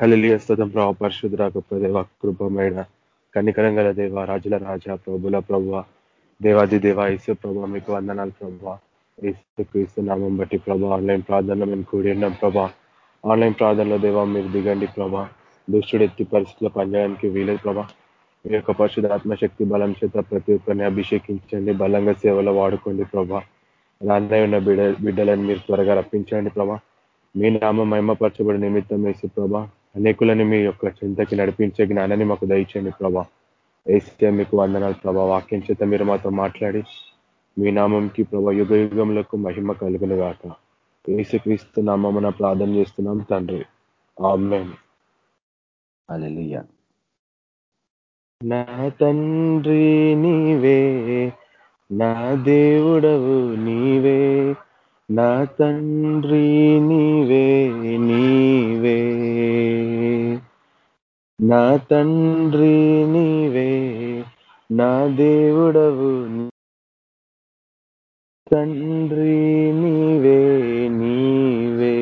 హలలియ స్తోత్రం ప్రభావ పరిశుద్ధ గొప్ప దేవ కృపమైన కనికరం దేవ రాజుల రాజా ప్రభుల ప్రభు దేవాది దేవ ఈసు ప్రభా మీకు వందనాలు ప్రభా. ఈసు క్రీస్తు నామం బట్టి ప్రభా ఆన్లైన్ ప్రార్థనలో మేము కూడి ఉన్నాం ప్రభా. ఆన్లైన్ ప్రార్థనలో దేవా మీరు దిగండి ప్రభా. దుష్టుడు ఎత్తి పరిస్థితుల్లో పనిచేయడానికి వీలేదు ప్రభా. మీ యొక్క పరిశుద్ధ ఆత్మశక్తి బలం చేత ప్రతి ఒక్కరిని అభిషేకించండి బలంగా సేవలో వాడుకోండి ప్రభా. రాన్నయ్య ఉన్న బిడ్డ బిడ్డలను మీరు త్వరగా రప్పించండి ప్రభా. మీ నామ మహిమపరచబడి నిమిత్తం వేసి ప్రభా. అనేకులని మీ యొక్క చింతకి నడిపించే జ్ఞానాన్ని మాకు దయచేయండి ప్రభా. వేస్తే మీకు వందనాలు ప్రభా. వాక్యం చేత మీరు మాతో మాట్లాడి మీ నామంకి ప్రభా యుగ యుగములకు మహిమ కలుగును గాక ఏసుక్రీస్తు నామమున ప్రార్థన చేస్తున్నాం తండ్రి. ఆమెన్. నా తండ్రి నీవే నా దేవుడవు నీవే నా తండ్రి నీవే నీవే. నా తండ్రి నీవే నా దేవుడవు తండ్రి నీవే నీవే.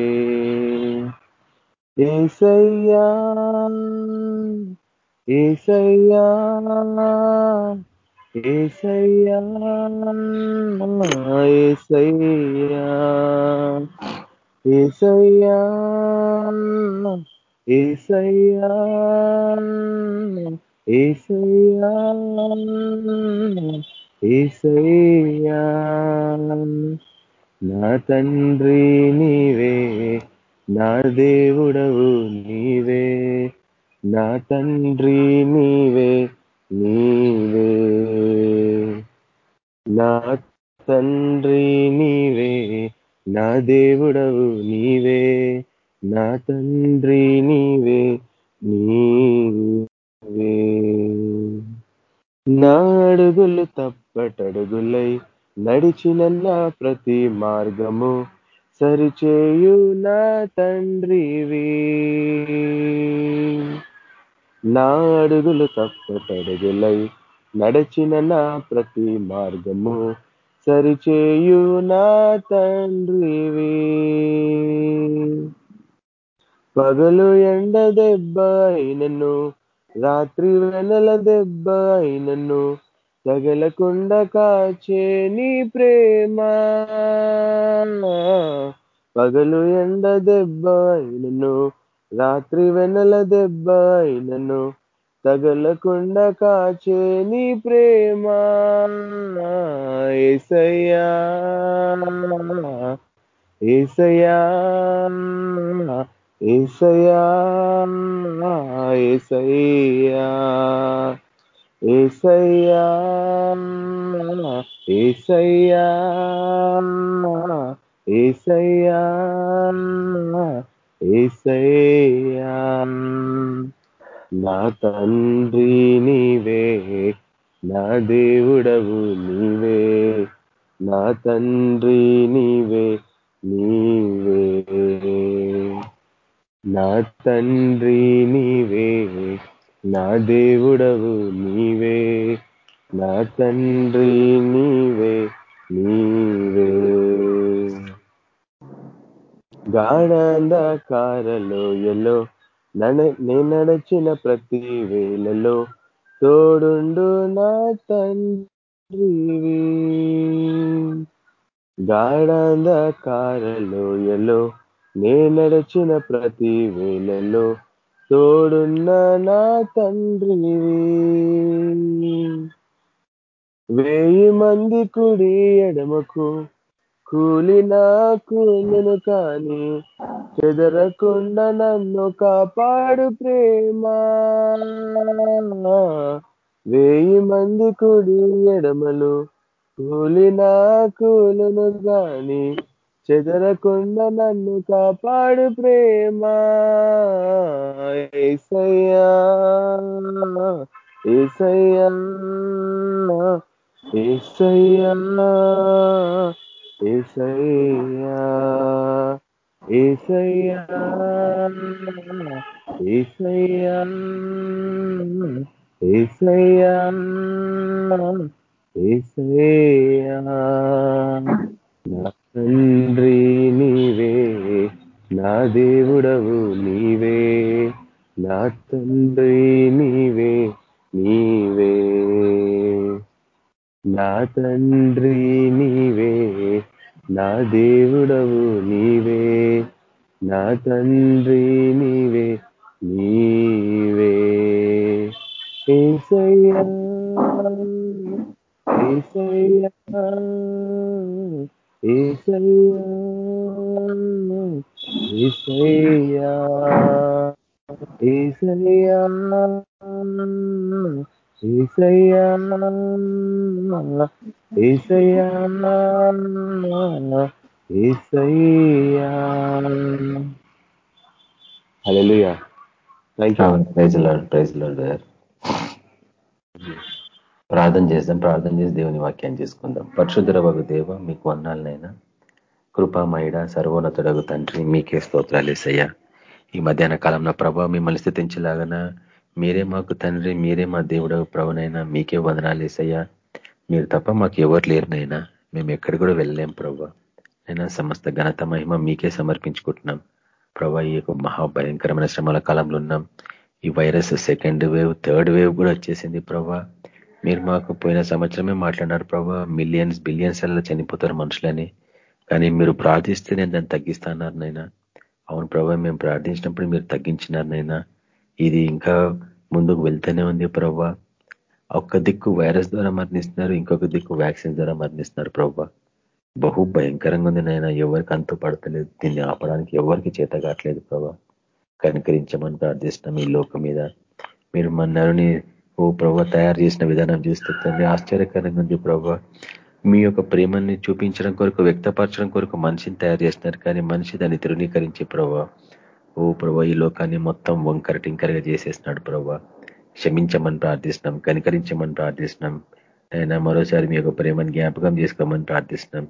ఏసయ్యా ఏసయ్యా. ఏసయ్యా ఏసయ్యా ఏసయ్యా ఏసయ్యా ఏసయ్యా ఏసయ్యా. నా తండ్రి నీవే నా దేవుడవు నీవే నా తండ్రి నీవే నీవే. నా తండ్రి నీవే నా దేవుడవు నీవే నా తండ్రి నీవే నీవే. నా అడుగులు తప్పటడుగులై నడిచిన నా ప్రతి మార్గము సరిచేయు నా తండ్రివి. నా అడుగులు తప్పటడుగులై నడచిన నా ప్రతి మార్గము సరిచేయు నా తండ్రివి పగలు ఎండ దెబ్బ అయినను రాత్రి వెనల దెబ్బ అయినను తగలకుండ కాచే నీ ప్రేమ. పగలు ఎండ దెబ్బ అయినను రాత్రి వెనల దెబ్బ అయినను తగలకుండా కాచే నీ ప్రేమ. ఏసయ్యా ఏసయ్యా ఏసయ్యా ఏసయ్యా ఏసయ్యా ఏసయ్యా ఏసయ్యా ఏసయ్యా. నా తండ్రి నీవే నా దేవుడవు నీవే నా తండ్రి నీవే నీవే. నా తండ్రి నీవే నా దేవుడవు నీవే నా తండ్రి నీవే నీవే. గాఢంధకారలోయలో నడ నే నడచిన ప్రతి వేళలో తోడుండు నా తండ్రివి గాఢంధకారలోయలో నే నడచిన ప్రతి వేళలో తోడున్న నా తండ్రివి వేయి మంది కుడి ఎడమకు కూలినా కూలును కానీ కాని చెదరకుండా నన్ను కాపాడు ప్రేమ. వేయి మంది కుడి ఎడమలు కూలినా కూలును కాని చెదరకుండా నన్ను కాపాడు ప్రేమ. ఏసయ్యా ఏసయ్యా ఏసయ్యా. ఏసయ్యా ఏసయ్యా ఏసయ్యా ఏసయ్యా ఏసయ్యా. నా తండ్రి నీవే నా దేవుడవు నీవే నా తండ్రి నీవే నీవే. నా తండ్రి దేవుడవు నీవే నా తండ్రి నీవే నీవే. ఏసయ్యా. వాక్యం చేసుకుందాం. పరిశుద్ధర దేవ మీకు వందాలనైనా కృపామయుడ సర్వోన్నతుడగు తండ్రి మీకే స్తోత్రాలు వేసయ్యా ఈ మధ్యాహ్న కాలంలో ప్రభావ మిమ్మల్ని స్థితించలాగన మీరే మాకు తండ్రి మీరే మా దేవుడు ప్రభునైనా మీకే వందనాలు వేసయ్యా మీరు తప్ప మాకు ఎవరు లేరునైనా మేము ఎక్కడ కూడా వెళ్ళలేం ప్రభా. అయినా సమస్త ఘనత మహిమ మీకే సమర్పించుకుంటున్నాం. ప్రభా ఈ యొక్క మహాభయంకరమైన శ్రమల కాలంలో ఉన్నాం. ఈ virus second wave third wave కూడా వచ్చేసింది ప్రభా. మీరు మాకు పోయిన సంవత్సరమే మాట్లాడినారు ప్రభా. మిలియన్స్ బిలియన్స్ అలా చనిపోతారు మనుషులని. కానీ మీరు ప్రార్థిస్తే నేను దాన్ని తగ్గిస్తాన్నారు నైనా. అవును ప్రభా మేము ప్రార్థించినప్పుడు మీరు తగ్గించినారు నైనా. ఇది ఇంకా ముందుకు వెళ్తూనే ఉంది ప్రభా. ఒక్క దిక్కు వైరస్ ద్వారా మరణిస్తున్నారు ఇంకొక దిక్కు వ్యాక్సిన్ ద్వారా మరణిస్తున్నారు ప్రభా. బహు భయంకరంగా ఉంది నాయన ఎవరికి అంతు పడతలేదు. దీన్ని ఆపడానికి ఎవరికి చేత కావట్లేదు ప్రభా. కనికరించమని ప్రార్థిస్తున్నాం ఈ లోకం మీద. మీరు మన ఓ ప్రభా తయారు చేసిన విధానం చూస్తే తండ్రి ఆశ్చర్యకరంగా ఉంది ప్రభావ మీ యొక్క ప్రేమని చూపించడం కొరకు వ్యక్తపరచడం కొరకు మనిషిని తయారు చేస్తున్నారు. కానీ మనిషి దాన్ని తృణీకరించి ప్రభా. ఓ ప్రభా ఈ లోకాన్ని మొత్తం వంకర టింకరగా చేసేస్తున్నాడు ప్రభా. క్షమించమని ప్రార్థిస్తున్నాం కనికరించమని ప్రార్థిస్తున్నాం. అయినా మరోసారి మీ యొక్క ప్రేమను జ్ఞాపకం చేసుకోమని ప్రార్థిస్తున్నాం.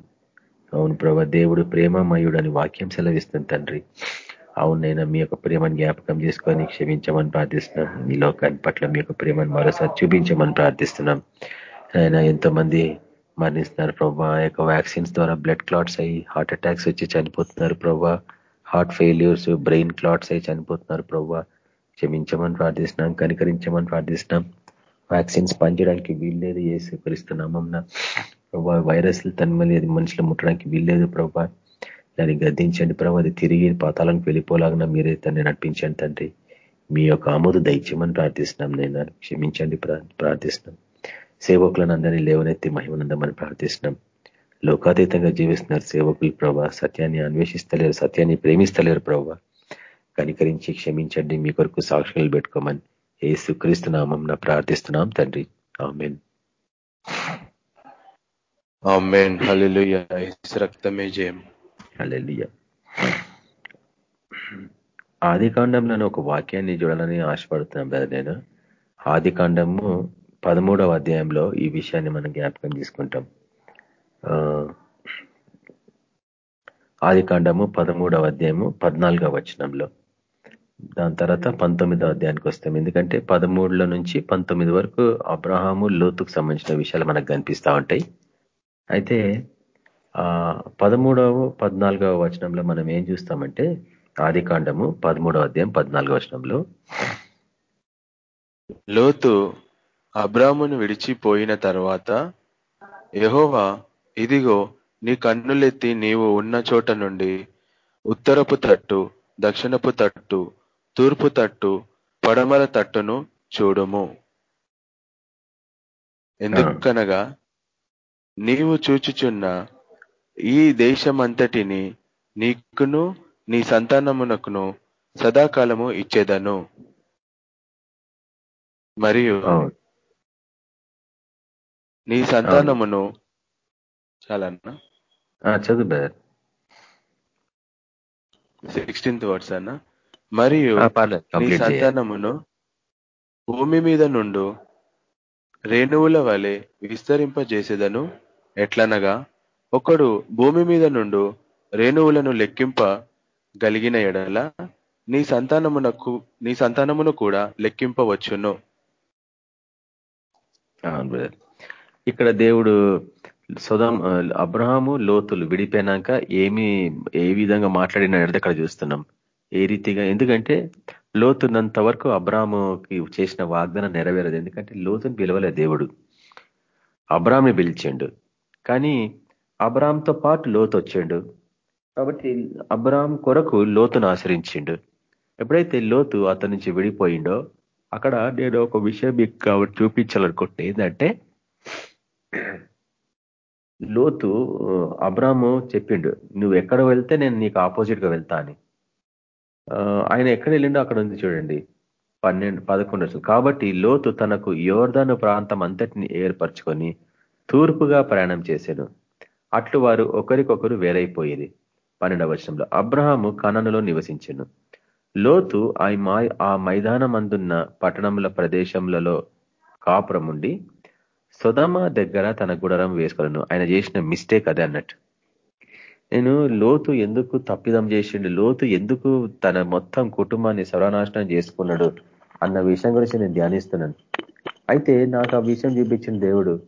అవును ప్రభా దేవుడు ప్రేమమయుడు అని వాక్యం సెలవిస్తుంది తండ్రి. అవునైనా మీ యొక్క ప్రేమను జ్ఞాపకం చేసుకొని క్షమించమని ప్రార్థిస్తున్నాం. ఈ లోకాన్ని పట్ల మీ యొక్క ప్రేమను మరోసారి చూపించమని ప్రార్థిస్తున్నాం. ఆయన ఎంతో మంది మరణిస్తున్నారు ప్రభా. యొక్క వ్యాక్సిన్స్ ద్వారా బ్లడ్ క్లాట్స్ అయ్యి హార్ట్ అటాక్స్ వచ్చి చనిపోతున్నారు ప్రభా. హార్ట్ ఫెయిల్యూర్స్ బ్రెయిన్ క్లాట్స్ అయ్యి చనిపోతున్నారు ప్రభా. క్షమించమని ప్రార్థిస్తున్నాం కనికరించమని ప్రార్థిస్తున్నాం. వ్యాక్సిన్స్ పనిచేయడానికి వీల్లేదు. ఏ స్వీకరిస్తున్నామన్నా ప్రభా వైరస్లు తన్మలి మనుషులు ముట్టడానికి వీల్లేదు ప్రభా. దాన్ని గద్దించండి ప్రభు అది తిరిగి పాతాలకు వెళ్ళిపోలాగా మీరే తన్ని నడిపించండి తండ్రి. మీ యొక్క ఆమోదు దైత్యమని ప్రార్థిస్తున్నాం నేను. క్షమించండి ప్రార్థిస్తున్నాం. సేవకులను అందరినీ లేవనెత్తి మహిమనందమని ప్రార్థిస్తున్నాం. లోకాతీతంగా జీవిస్తున్నారు సేవకులు ప్రభా. సత్యాన్ని అన్వేషిస్తలేరు సత్యాన్ని ప్రేమిస్తలేరు ప్రభా. కనికరించి క్షమించండి మీ కొరకు సాక్షులు పెట్టుకోమని ఏ సుక్రీస్తున్నామం ప్రార్థిస్తున్నాం తండ్రి. ఆమెన్. ఆమెన్. రక్తమే జయం హల్లెలూయ ఆది కాండంలోని ఒక వాక్యాన్ని చూడాలని ఆశపడుతున్నాం బ్రదర్ నేను. ఆది కాండము పదమూడవ అధ్యాయంలో ఈ విషయాన్ని మనం జ్ఞాపకం తీసుకుంటాం ఆది కాండము పదమూడవ అధ్యాయము పద్నాలుగవ వచనంలో. దాని తర్వాత పంతొమ్మిదవ అధ్యాయానికి వస్తాం. ఎందుకంటే పదమూడులో నుంచి పంతొమ్మిది వరకు అబ్రహాము లోతుకు సంబంధించిన విషయాలు మనకు కనిపిస్తూ ఉంటాయి. అయితే పదమూడవ పద్నాలుగవ వచనంలో మనం ఏం చూస్తామంటే ఆది కాండము పదమూడవ అధ్యాయం పద్నాలుగవ వచనంలో. లోతు అబ్రామును విడిచిపోయిన తర్వాత యహోవా ఇదిగో నీ కన్నులెత్తి నీవు ఉన్న చోట నుండి ఉత్తరపు తట్టు దక్షిణపు తట్టు తూర్పు తట్టు పడమర తట్టును చూడుము. ఎందుకనగా నీవు చూచుచున్న ఈ దేశమంతటిని నీకును నీ సంతానమునకును సదాకాలము ఇచ్చేదను. మరియు నీ సంతానమును చాలా చదువు సిక్స్టీన్త్ వర్డ్స్ అన్న? మరియు నీ సంతానమును భూమి మీద నుండు రేణువుల వలె విస్తరింపజేసేదను ఎట్లనగా? ఒకడు భూమి మీద నుండు రేణువులను లెక్కింప గలిగిన ఎడల నీ సంతానమునకు నీ సంతానమును కూడా లెక్కింపవచ్చును ఇక్కడ దేవుడు సుధం అబ్రహాము లోతులు విడిపోయినాక ఏమి ఏ విధంగా మాట్లాడిన అక్కడ చూస్తున్నాం. ఏ రీతిగా ఎందుకంటే లోతున్నంత వరకు అబ్రాముకి చేసిన వాగ్దానం నెరవేరదు. ఎందుకంటే లోతుని పిలవలే దేవుడు. అబ్రామ్ని పిలిచిండు. కానీ అబ్రామ్తో పాటు లోతు వచ్చిండు. కాబట్టి అబ్రామ్ కొరకు లోతును ఆశ్రయించిండు. ఎప్పుడైతే లోతు అతని నుంచి విడిపోయిండో అక్కడ నేను ఒక విషయం మీకు కాబట్టి చూపించాలనుకుంటే ఏంటంటే లోతు అబ్రాము చెప్పిండు నువ్వు ఎక్కడ వెళ్తే నేను నీకు ఆపోజిట్గా వెళ్తా అని. ఆయన ఎక్కడ వెళ్ళిండో అక్కడ ఉంది చూడండి పన్నెండు పదకొండు కాబట్టి లోతు తనకు యోర్ధాను ప్రాంతం అంతటిని ఏర్పరచుకొని తూర్పుగా ప్రయాణం చేశాను అట్లు వారు ఒకరికొకరు వేరైపోయేది. పన్నెండవ అబ్రహాము కననులో నివసించను. లోతు ఆ మైదానం అందున్న పట్టణముల ప్రదేశములలో కాపురముండి సుధమ దగ్గర తన గుడరం వేసుకోలను ఆయన చేసిన మిస్టేక్ అదే అన్నట్టు. నేను లోతు ఎందుకు తప్పిదం చేసిండు? లోతు ఎందుకు తన మొత్తం కుటుంబాన్ని సర్వనాశనం చేసుకున్నాడు? అన్న విషయం గురించి నేను ధ్యానిస్తున్నాను. అయితే నాకు ఆ విషయం చూపించిన దేవుడు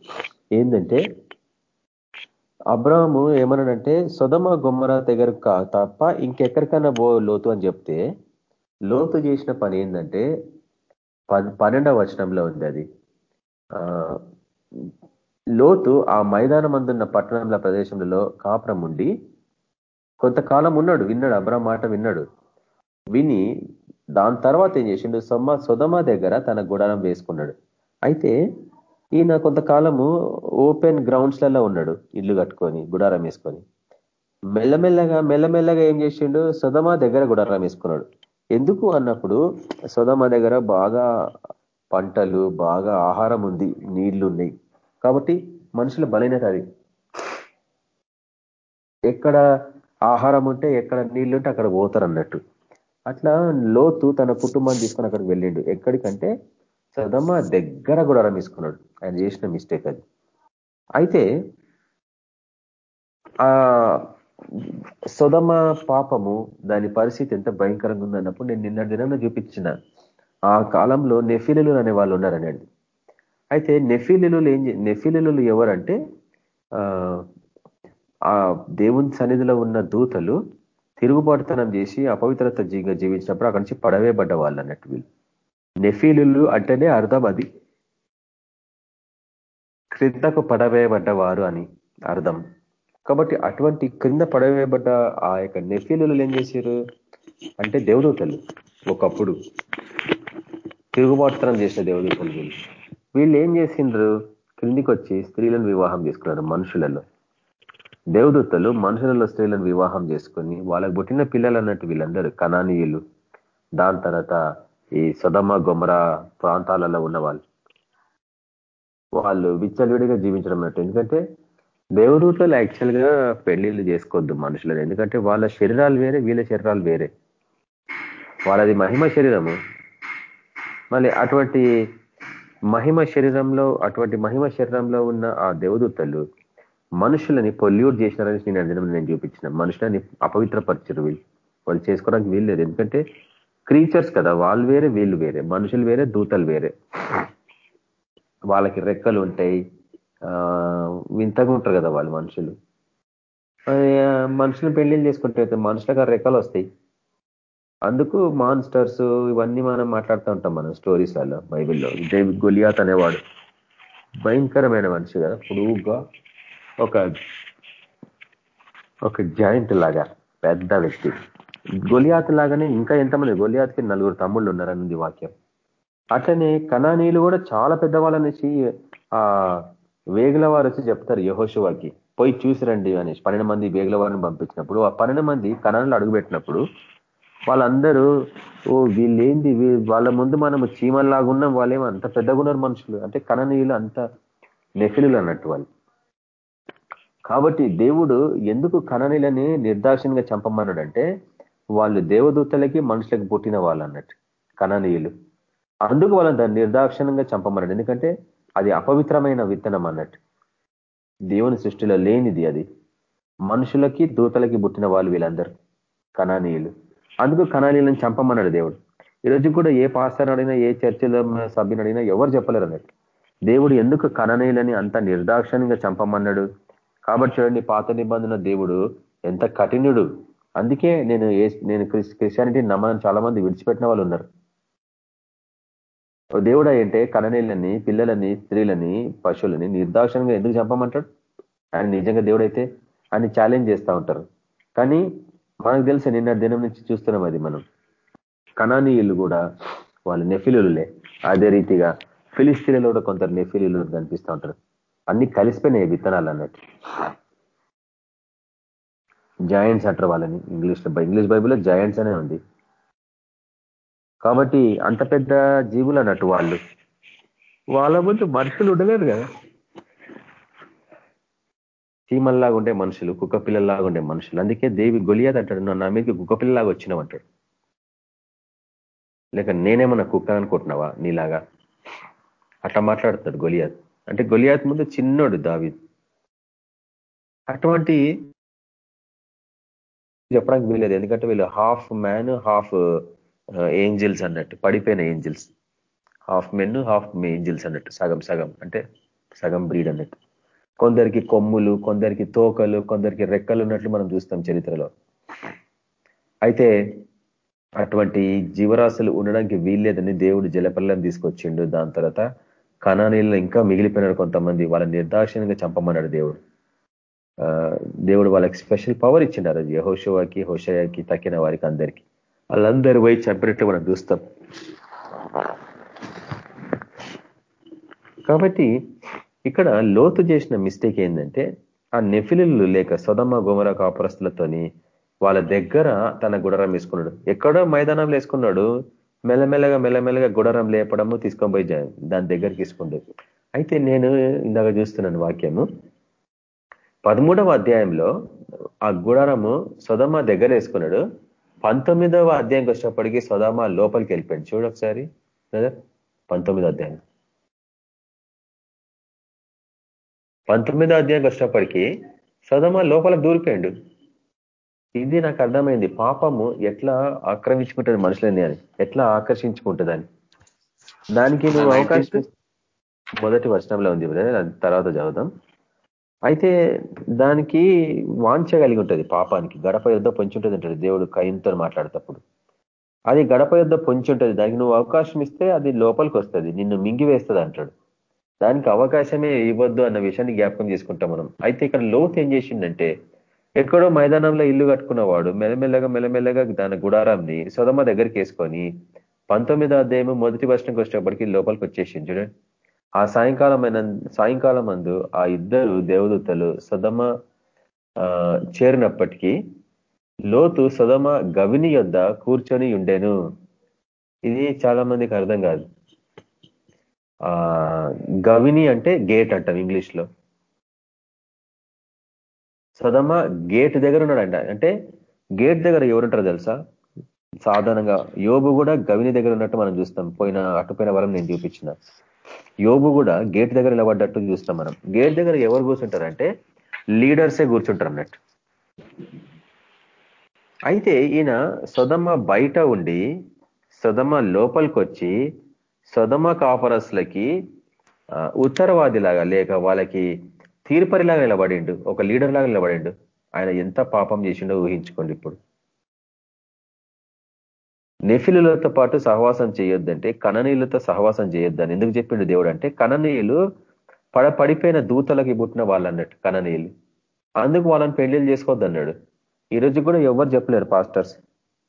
ఏంటంటే అబ్రాహము ఏమన్నాడంటే సుధమ గుమ్మర దగ్గర తప్ప ఇంకెక్కడికైనా పో లోతు అని చెప్తే లోతు చేసిన పని ఏంటంటే పన్నెండవ వచనంలో ఉంది అది. లోతు ఆ మైదానం అందున్న పట్టణంల ప్రదేశంలో కాపురం ఉండి కొంతకాలం ఉన్నాడు విన్నాడు అబ్రాహం మాట విన్నాడు. విని దాని తర్వాత ఏం చేసిండు? సొమ్మ సుధమ దగ్గర తన గుడారం వేసుకున్నాడు. అయితే ఈయన కొంతకాలము ఓపెన్ గ్రౌండ్స్లలో ఉన్నాడు ఇల్లు కట్టుకొని గుడారం వేసుకొని. మెల్లమెల్లగా మెల్లమెల్లగా ఏం చేసిండు? సుధమ దగ్గర గుడారం వేసుకున్నాడు. ఎందుకు అన్నప్పుడు సుధమ దగ్గర బాగా పంటలు బాగా ఆహారం ఉంది నీళ్ళు ఉన్నాయి. కాబట్టి మనుషుల బలైనది అది. ఎక్కడ ఆహారం ఉంటే ఎక్కడ నీళ్ళు ఉంటే అక్కడ పోతారు అన్నట్టు అట్లా లోతు తన కుటుంబాన్ని తీసుకొని అక్కడికి వెళ్ళిండు. ఎక్కడికంటే సదమ దగ్గర కూడా తీసుకున్నాడు ఆయన చేసిన మిస్టేక్ అది. అయితే ఆ సుధమ పాపము దాని పరిస్థితి ఎంత భయంకరంగా ఉందన్నప్పుడు నేను నిన్న దినంలో చూపించిన ఆ కాలంలో నెఫిలులు అనే వాళ్ళు ఉన్నారనండి అయితే నెఫిలులు ఏం నెఫిలులు ఎవరంటే ఆ దేవుని సన్నిధిలో ఉన్న దూతలు తిరుగుబాటుతనం చేసి అపవిత్రత జీవించినప్పుడు అక్కడి నుంచి పడవేయబడ్డ వాళ్ళు అన్నట్టు వీళ్ళు. నెఫీలు అంటేనే అర్థం అది. క్రిందకు పడవేయబడ్డవారు అని అర్థం. కాబట్టి అటువంటి క్రింద పడవేయబడ్డ ఆ యొక్క నెఫీలు ఏం చేశారు? అంటే దేవదూతలు ఒకప్పుడు. తిరుగుబాటుతనం చేసిన దేవదూతలు వీళ్ళు. వీళ్ళు ఏం చేసిండ్రు? క్రిందికి వచ్చి స్త్రీలను వివాహం చేసుకున్నారు మనుషులలో. దేవదూతలు మనుషులలో స్త్రీలను వివాహం చేసుకొని వాళ్ళకు పుట్టిన పిల్లలు అన్నట్టు వీళ్ళందరూ కణానీయులు దాని తర్వాత ఈ సదమ గొమర ప్రాంతాలలో ఉన్న వాళ్ళు వాళ్ళు విచ్చలవిడిగా జీవించడం అన్నట్టు ఎందుకంటే దేవదూతలు యాక్చువల్గా పెళ్ళిళ్ళు చేసుకోవద్దు మనుషులను ఎందుకంటే వాళ్ళ శరీరాలు వేరే వీళ్ళ శరీరాలు వేరే. వాళ్ళది మహిమ శరీరము. మళ్ళీ అటువంటి మహిమ శరీరంలో అటువంటి మహిమ శరీరంలో ఉన్న ఆ దేవదూతలు మనుషులని పొల్యూట్ చేసినారని నేను దినం నేను చూపించిన. మనుషులని అపవిత్రపరిచారు వీళ్ళు. వాళ్ళు చేసుకోవడానికి వీలు లేదు. ఎందుకంటే క్రీచర్స్ కదా వాళ్ళు వేరే వీళ్ళు వేరే మనుషులు వేరే దూతలు వేరే. వాళ్ళకి రెక్కలు ఉంటాయి. వింతగా ఉంటారు కదా వాళ్ళు మనుషులు. మనుషులు పెళ్ళిళ్ళు చేసుకుంటే మనుషులకు రెక్కలు వస్తాయి. అందుకు మాన్స్టర్స్ ఇవన్నీ మనం మాట్లాడుతూ ఉంటాం మనం స్టోరీస్లలో బైబిల్లో. డేవిడ్ గొలియాత్ అనేవాడు. భయంకరమైన మనిషి కదా పొడువుగా ఒక ఒక జాయింట్ లాగా పెద్ద వ్యక్తి. గొలియాత్ లాగానే ఇంకా ఎంతమంది గొలియాత్కి నలుగురు తమ్ముళ్ళు ఉన్నారన్నది వాక్యం. అట్లనే కణానీయులు కూడా చాలా పెద్దవాళ్ళనేసి ఆ వేగుల వారు వచ్చి చెప్తారు యహోశువాకి పోయి చూసిరండి అనేసి. పన్నెండు మంది వేగుల వారిని పంపించినప్పుడు ఆ పన్నెండు మంది కణాలు అడుగుపెట్టినప్పుడు వాళ్ళందరూ ఓ వీళ్ళేంది? వాళ్ళ ముందు మనము చీమల్లాగా ఉన్నాం వాళ్ళేమో అంత పెద్దగా ఉన్నారు మనుషులు? అంటే కణనీయులు అంత నెఫిలు అన్నట్టు వాళ్ళు. కాబట్టి దేవుడు ఎందుకు కణనీలని నిర్దాక్షిణంగా చంపమన్నాడంటే వాళ్ళు దేవదూతలకి మనుషులకు పుట్టిన వాళ్ళు అన్నట్టు కణనీయులు అందుకు వాళ్ళని దాన్ని నిర్దాక్షణంగా చంపమన్నాడు. ఎందుకంటే అది అపవిత్రమైన విత్తనం అన్నట్టు. దేవుని సృష్టిలో లేనిది అది. మనుషులకి దూతలకి పుట్టిన వాళ్ళు వీళ్ళందరూ కణానీయులు అందుకు కణానీయులను చంపమన్నాడు దేవుడు. ఈరోజు కూడా ఏ పాస్టర్ అడిగినా ఏ చర్చలో సభ్యుని అడిగినా ఎవరు చెప్పలేరు అన్నట్టు. దేవుడు ఎందుకు కణనీయులని అంత నిర్దాక్షణంగా చంపమన్నాడు? కాబట్టి చూడండి పాత నిబంధన దేవుడు ఎంత కఠినుడు. అందుకే నేను నేను క్రిస్టియానిటీ నమ్మని చాలా మంది విడిచిపెట్టిన వాళ్ళు ఉన్నారు. దేవుడు అంటే కననీళ్ళని పిల్లలని స్త్రీలని పశువులని నిర్దాక్షణంగా ఎందుకు చంపమంటాడు? ఆయన నిజంగా దేవుడైతే ఆయన ఛాలెంజ్ చేస్తూ ఉంటారు. కానీ మనకు తెలిసి నిన్న దినం నుంచి చూస్తున్నాం అది మనం. కణానీయులు కూడా వాళ్ళు నెఫిలులే. అదే రీతిగా ఫిలిస్తీన్లో కూడా కొందరు నెఫిలీలు కనిపిస్తూ ఉంటారు. అన్ని కలిసిపోయినాయి విత్తనాలు అన్నట్టు. జాయింట్స్ అంటారు వాళ్ళని ఇంగ్లీష్ ఇంగ్లీష్ బైబుల్లో జాయింట్స్ అనే ఉంది. కాబట్టి అంత పెద్ద జీవులు అన్నట్టు వాళ్ళు. వాళ్ళ ముందు మనుషులు ఉండలేరు కదా. చీమల్లాగా ఉండే మనుషులు కుక్క పిల్లల్లాగా ఉండే మనుషులు. అందుకే దేవి గొలియాద్ అంటాడు నా మీదకి కుక్క పిల్లలాగా వచ్చినావంటాడు లేక నేనేమన్నా కుక్క అనుకుంటున్నావా? నీలాగా అట్లా మాట్లాడుతాడు గొలియాద్. అంటే గొలియాత్ ముందు చిన్నోడు దావి అటువంటి చెప్పడానికి వీలేదు ఎందుకంటే వీళ్ళు హాఫ్ మ్యాన్ హాఫ్ ఏంజిల్స్ అన్నట్టు. పడిపోయిన angels. Half men half angels అన్నట్టు. సగం సగం. అంటే సగం బ్రీడ్ అన్నట్టు. కొందరికి కొమ్ములు కొందరికి తోకలు కొందరికి రెక్కలు ఉన్నట్లు మనం చూస్తాం చరిత్రలో. అయితే అటువంటి జీవరాశులు ఉండడానికి వీల్లేదని దేవుడు జలపల్లం తీసుకొచ్చిండు. దాని తర్వాత కణానీళ్ళు ఇంకా మిగిలిపోయినారు కొంతమంది. వాళ్ళ నిర్దాక్షిణంగా చంపమన్నాడు దేవుడు. దేవుడు వాళ్ళకి స్పెషల్ పవర్ ఇచ్చినారు యహోషవాకి హోషయాకి తక్కిన వారికి అందరికీ. వాళ్ళందరూ పోయి చంపినట్టు మనం చూస్తాం. కాబట్టి ఇక్కడ లోతు చేసిన మిస్టేక్ ఏంటంటే ఆ నెఫిలు లేక సొదమ్మ గుమర కాపురస్తులతోని వాళ్ళ దగ్గర తన గుడరం వేసుకున్నాడు. ఎక్కడో మైదానంలో వేసుకున్నాడు. మెల్లమెల్లగా మెల్లమెల్లగా గుడరం లేపడము తీసుకొని పోయి దాని దగ్గరికి తీసుకుండే అయితే నేను ఇందాక చూస్తున్నాను వాక్యము. పదమూడవ అధ్యాయంలో ఆ గుడారము సొదమ్మ దగ్గర వేసుకున్నాడు పంతొమ్మిదవ అధ్యాయంకి వచ్చినప్పటికీ సొదమ్మ లోపలికి వెళ్ళిపోయాడు చూడు ఒకసారి పంతొమ్మిదో అధ్యాయం. పంతొమ్మిదో అధ్యాయం వచ్చినప్పటికీ సదమ లోపలికి దూరిపోయాడు. ఇది నాకు అర్థమైంది. పాపము ఎట్లా ఆక్రమించుకుంటుంది మనుషులని అని. ఎట్లా ఆకర్షించుకుంటుందని. దానికి నువ్వు అవకాశం మొదటి వర్షంలో ఉంది తర్వాత చదువుదాం. అయితే దానికి వాంఛ కలిగి ఉంటుంది పాపానికి. గడప యుద్ధ పొంచుంటుంది అంటాడు దేవుడు కయంతో మాట్లాడేటప్పుడు. అది గడప యుద్ధ పొంచుంటుంది దానికి నువ్వు అవకాశం ఇస్తే అది లోపలికి వస్తుంది. నిన్ను మింగివేస్తుంది అంటాడు. దానికి అవకాశమే ఇవ్వద్దు అన్న విషయాన్ని జ్ఞాపకం చేసుకుంటాం మనం. అయితే ఇక్కడ లోత్ ఏం చేసిందంటే ఎక్కడో మైదానంలో ఇల్లు కట్టుకున్నవాడు మెల్లమెల్లగా మెల్లమెల్లగా దాని గుడారాన్ని సొదమ దగ్గరికి వేసుకొని పంతొమ్మిదో అధ్యాయం మొదటి వర్షంకి వచ్చేటప్పటికి లోపలికి వచ్చేసింది చూడండి. ఆ సాయంకాలమైన సాయంకాలం అందు ఆ ఇద్దరు దేవదూతలు సదమ చేరినప్పటికీ లోతు సదమ గవిని యొద్ కూర్చొని ఉండేను. ఇది చాలా మందికి అర్థం కాదు. ఆ గవిని అంటే గేట్ అంటాం ఇంగ్లీష్లో సదమ గేట్ దగ్గర ఉన్నాడంట. అంటే గేట్ దగ్గర ఎవరుంటారు తెలుసా? సాధారణంగా యోబు కూడా గవిని దగ్గర ఉన్నట్టు మనం చూస్తాం. పోయిన అటుపోయిన వరం నేను చూపించిన. యోబు కూడా గేట్ దగ్గర నిలబడ్డట్టు చూస్తాం మనం. గేట్ దగ్గర ఎవరు కూర్చుంటారంటే లీడర్సే కూర్చుంటారు అన్నట్టు. అయితే ఈయన సొదమ్మ బయట ఉండి సొదమ్మ లోపలికి వచ్చి సొదమ కాపరస్లకి ఉత్తరవాదిలాగా లేక వాళ్ళకి తీర్పరిలాగా నిలబడిండు ఒక లీడర్ లాగా నిలబడిండు. ఆయన ఎంత పాపం చేసిండో ఊహించుకోండి ఇప్పుడు. నెఫిలులతో పాటు సహవాసం చేయొద్దంటే కణనీయులతో సహవాసం చేయొద్దని ఎందుకు చెప్పిండు దేవుడు అంటే కణనీయులు పడ పడిపోయిన దూతలకి పుట్టిన వాళ్ళు అన్నట్టు కణనీయులు. అందుకు వాళ్ళని పెళ్ళిళ్ళు చేసుకోవద్దన్నాడు. ఈ రోజు కూడా ఎవరు చెప్పలేరు పాస్టర్స్.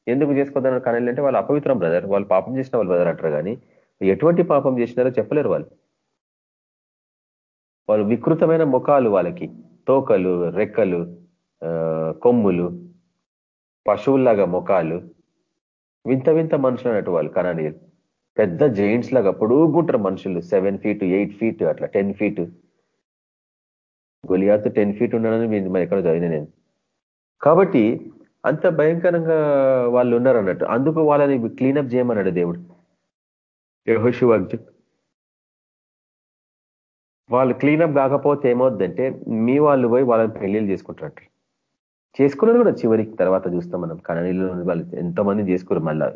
ఎందుకు చేసుకోవద్దన్నారు కణనీయులు అంటే వాళ్ళు అపవిత్రం బ్రదర్ వాళ్ళు పాపం చేసిన వాళ్ళు బ్రదర్ అంటారు కానీ ఎటువంటి పాపం చేసినారో చెప్పలేరు వాళ్ళు. వాళ్ళు వికృతమైన ముఖాలు వాళ్ళకి తోకలు రెక్కలు కొమ్ములు పశువుల్లాగా ముఖాలు. వింత వింత మనుషులు అన్నట్టు వాళ్ళు. కనానీయులు పెద్ద జైంట్స్ లాగా పొడుగుంటారు మనుషులు. సెవెన్ ఫీట్ ఎయిట్ ఫీట్ అట్లా ten feet. Goliath ten feet ఉన్నాడని మరి ఎక్కడ చదివిన నేను. కాబట్టి అంత భయంకరంగా వాళ్ళు ఉన్నారు అన్నట్టు. అందుకు వాళ్ళని క్లీనప్ చేయమన్నాడు దేవుడు. యహోశివాగ్జు వాళ్ళు క్లీనప్ కాకపోతే ఏమవుద్దంటే మీ వాళ్ళు పోయి వాళ్ళని పెళ్ళిళ్ళు చేసుకుంటారు చేసుకున్నది కూడా చివరికి తర్వాత చూస్తాం మనం. కణనీళ్ళు వాళ్ళు ఎంతోమంది చేసుకోరు మళ్ళా.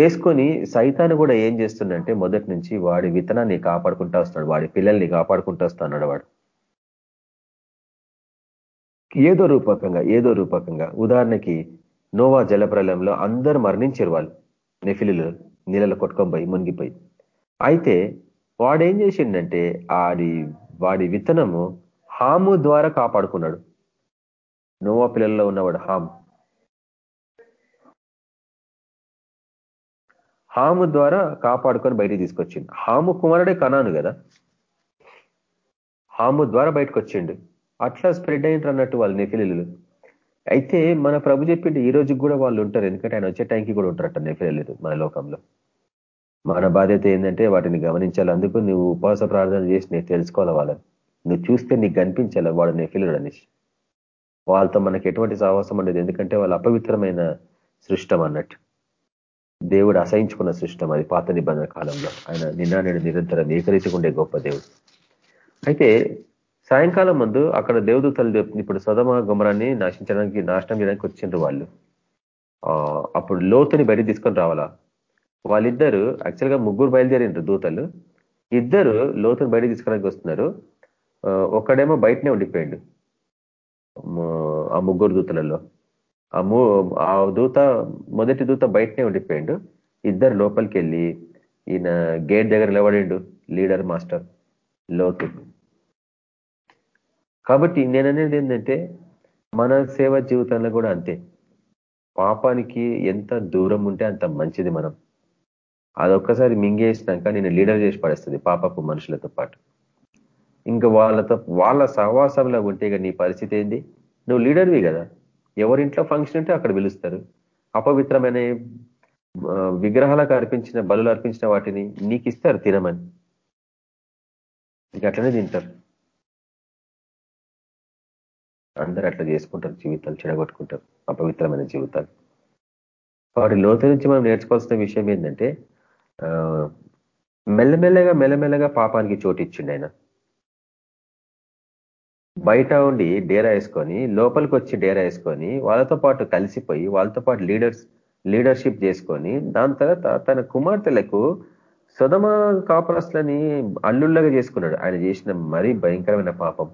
చేసుకొని సైతాన్ని కూడా ఏం చేస్తుండంటే మొదటి నుంచి వాడి విత్తనాన్ని కాపాడుకుంటా వస్తున్నాడు వాడి పిల్లల్ని కాపాడుకుంటూ వస్తున్నాడు వాడు. ఏదో రూపకంగా ఏదో రూపకంగా. ఉదాహరణకి నోవా జలప్రలయంలో అందరూ మరణించారు వాళ్ళు. నెఫిలిలో నీళ్ళలో కొట్టుకొని మునిగిపోయి. అయితే వాడేం చేసిండంటే ఆడి వాడి విత్తనము హాము ద్వారా కాపాడుకున్నాడు. నోవా పిల్లల్లో ఉన్నవాడు హామ్. హాము ద్వారా కాపాడుకొని బయటికి తీసుకొచ్చిండు. హాము కుమారుడే కనాను కదా. హాము ద్వారా బయటకు వచ్చిండు అట్లా స్ప్రెడ్ అయింటారు అన్నట్టు వాళ్ళు నెఫిలీలు. అయితే మన ప్రభు చెప్పిండు ఈ రోజుకి కూడా వాళ్ళు ఉంటారు. ఎందుకంటే ఆయన వచ్చే టైంకి కూడా ఉంటారట నెఫిలీలు మన లోకంలో. మన బాధ్యత ఏంటంటే వాటిని గమనించాలి. అందుకు నువ్వు ఉపవాస ప్రార్థన చేసి నేను తెలుసుకోవాలి వాళ్ళని. నువ్వు చూస్తే నీకు కనిపించాలి వాడు నెఫిలుడు అనేసి వాళ్ళతో మనకి ఎటువంటి సాహసం ఉండేది? ఎందుకంటే వాళ్ళు అపవిత్రమైన సృష్టం అన్నట్టు. దేవుడు అసహించుకున్న సృష్టం అది పాత నిబంధన కాలంలో. ఆయన నిన్న నేడు నిరంతరం ఏకరీతిగా ఉండే గొప్ప దేవుడు. అయితే సాయంకాలం ముందు అక్కడ దేవదూతలు ఇప్పుడు సదమ గుమరాన్ని నాశించడానికి నాశనం చేయడానికి వచ్చిండ్రు వాళ్ళు. అప్పుడు లోతుని బయట తీసుకొని రావాలా? వాళ్ళిద్దరు యాక్చువల్గా ముగ్గురు బయలుదేరిండ్రు దూతలు. ఇద్దరు లోతుని బయట తీసుకోవడానికి వస్తున్నారు. ఒక్కడేమో బయటనే ఉండిపోయిండు. ఆ ముగ్గురు దూతలలో. ఆ ఆ దూత మొదటి దూత బయటనే ఉండిపోయిండు. ఇద్దరు లోపలికి వెళ్ళి ఈయన గేట్ దగ్గర నిలబడిండు లీడర్ మాస్టర్ లోతు కాబట్టి నేను ఏంటంటే మన సేవ జీవితంలో కూడా అంతే. పాపానికి ఎంత దూరం ఉంటే అంత మంచిది మనం. అదొక్కసారి మింగేసినాక నేను లీడర్ చేసి పడేస్తుంది పాపపు మనుషులతో పాటు. ఇంకా వాళ్ళతో వాళ్ళ సహవాసంలో ఉంటే నీ పరిస్థితి ఏంది? నువ్వు లీడర్వి కదా. ఎవరింట్లో ఫంక్షన్ ఉంటే అక్కడ పిలుస్తారు. అపవిత్రమైన విగ్రహాలకు అర్పించిన బలు అర్పించిన వాటిని నీకు ఇస్తారు తినమని. ఇంక అట్లనే తింటారు. అందరు అట్లా చేసుకుంటారు జీవితాలు చెడగొట్టుకుంటారు అపవిత్రమైన జీవితాలు. వాటి లోతు నుంచి మనం నేర్చుకోవాల్సిన విషయం ఏంటంటే మెల్లమెల్లగా మెల్లమెల్లగా పాపానికి చోటిచ్చిండు ఆయన. బయట ఉండి డేరా వేసుకొని లోపలికి వచ్చి డేరా వేసుకొని వాళ్ళతో పాటు కలిసిపోయి వాళ్ళతో పాటు లీడర్స్ లీడర్షిప్ చేసుకొని దాని తర్వాత తన కుమార్తెలకు సుధమ కాపరస్లని అల్లుళ్ళగా చేసుకున్నాడు. ఆయన చేసిన మరీ భయంకరమైన పాపం.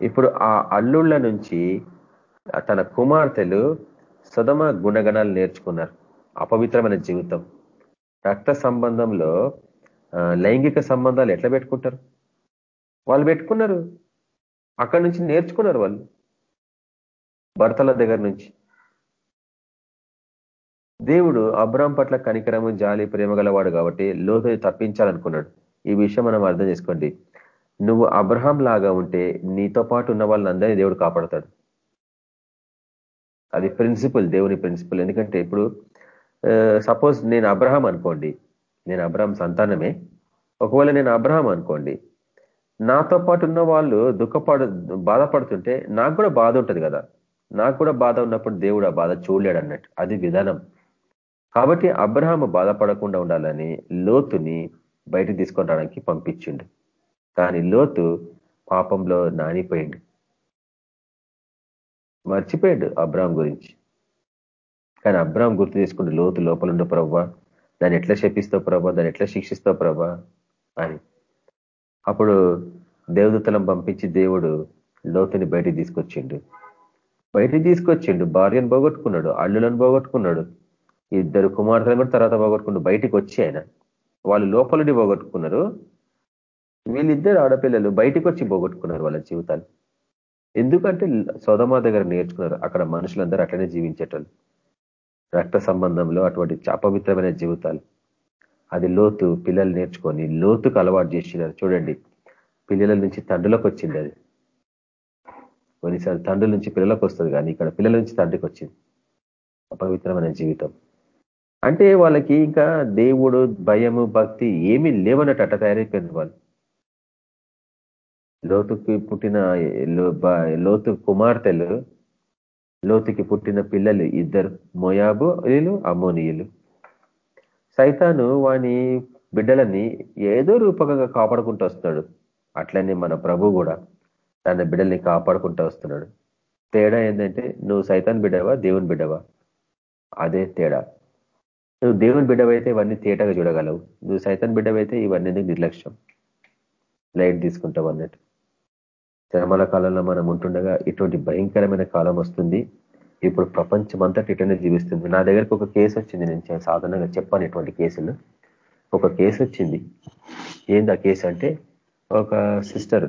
ఇప్పుడు ఆ అల్లుళ్ళ నుంచి తన కుమార్తెలు సుధమ గుణగణాలు నేర్చుకున్నారు. అపవిత్రమైన జీవితం. రక్త సంబంధంలో లైంగిక సంబంధాలు ఎట్లా పెట్టుకుంటారు? వాళ్ళు పెట్టుకున్నారు. అక్కడి నుంచి నేర్చుకున్నారు వాళ్ళు. భర్తల దగ్గర నుంచి. దేవుడు అబ్రాం పట్ల కనికరము జాలి ప్రేమ గలవాడు కాబట్టి లోతుని తప్పించాలనుకున్నాడు. ఈ విషయం మనం అర్థం చేసుకోండి. నువ్వు అబ్రహాం లాగా ఉంటే నీతో పాటు ఉన్న వాళ్ళందరినీ దేవుడు కాపాడతాడు. అది ప్రిన్సిపల్ దేవుని ప్రిన్సిపల్. ఎందుకంటే ఇప్పుడు సపోజ్ నేను అబ్రహాం అనుకోండి. నేను అబ్రహాం సంతానమే. ఒకవేళ నేను అబ్రహాం అనుకోండి నాతో పాటు ఉన్న వాళ్ళు దుఃఖపడు బాధపడుతుంటే నాకు కూడా బాధ ఉంటుంది కదా. నాకు కూడా బాధ ఉన్నప్పుడు దేవుడు ఆ బాధ చూడలేడు అన్నట్టు. అది విధానం. కాబట్టి అబ్రహాం బాధపడకుండా ఉండాలని లోతుని బయట తీసుకొని రావడానికి పంపించిండు. కానీ లోతు పాపంలో నానిపోయిండు. మర్చిపోయాడు అబ్రాహం గురించి. కానీ అబ్రాహం గుర్తు తీసుకుంటే లోతు లోపలుండు ప్రవ్వా దాన్ని ఎట్లా శపిస్తావు ప్రభా? దాన్ని ఎట్లా శిక్షిస్తావు ప్రభా? అని. అప్పుడు దేవదూతలం పంపించి దేవుడు లోతుని బయటికి తీసుకొచ్చిండు. బయటికి తీసుకొచ్చిండు భార్యను పోగొట్టుకున్నాడు అల్లులను పోగొట్టుకున్నాడు ఇద్దరు కుమార్తెలను కూడా తర్వాత పోగొట్టుకుంటూ బయటికి వచ్చి ఆయన. వాళ్ళు లోపలని పోగొట్టుకున్నారు. వీళ్ళిద్దరు ఆడపిల్లలు బయటికి వచ్చి పోగొట్టుకున్నారు వాళ్ళ జీవితాలు ఎందుకంటే సోదమా దగ్గర నేర్చుకున్నారు అక్కడ మనుషులందరూ అట్లనే జీవించేటోళ్ళు. రక్త సంబంధంలో అటువంటి అపవిత్రమైన జీవితాలు. అది లోతు పిల్లలు నేర్చుకొని లోతుకు అలవాటు చేసినారు. చూడండి పిల్లల నుంచి తండ్రులకు వచ్చింది అది. కొన్నిసార్లు తండ్రుల నుంచి పిల్లలకు వస్తుంది కానీ ఇక్కడ పిల్లల నుంచి తండ్రికి వచ్చింది. అపవిత్రమైన జీవితం. అంటే వాళ్ళకి ఇంకా దేవుడు భయము భక్తి ఏమీ లేవన్నట్టు అట్ట తయారైపోయింది వాళ్ళు. లోతుకి పుట్టిన లోతు కుమార్తెలు లోతుకి పుట్టిన పిల్లలు ఇద్దరు మోయాబు అమోనియులు సైతాను వాని బిడ్డలని ఏదో రూపకంగా కాపాడుకుంటూ వస్తున్నాడు. అట్లనే మన ప్రభు కూడా తన బిడ్డల్ని కాపాడుకుంటూ వస్తున్నాడు. తేడా ఏంటంటే నువ్వు సైతాన్ బిడ్డవా దేవుని బిడ్డవా? అదే తేడా. నువ్వు దేవుని బిడ్డవైతే ఇవన్నీ తేటగా చూడగలవు. నువ్వు సైతాన్ బిడ్డవైతే ఇవన్నీ నిర్లక్ష్యం? లైట్ తీసుకుంటావు అన్నట్టు. శ్రమల కాలంలో మనం ఉంటుండగా ఇటువంటి భయంకరమైన కాలం వస్తుంది. ఇప్పుడు ప్రపంచం అంతటి ఇటనే జీవిస్తుంది. నా దగ్గరకు ఒక కేసు వచ్చింది నేను సాధారణంగా చెప్పాను ఇటువంటి కేసులు. ఒక కేసు వచ్చింది. ఏంది ఆ కేసు అంటే ఒక సిస్టర్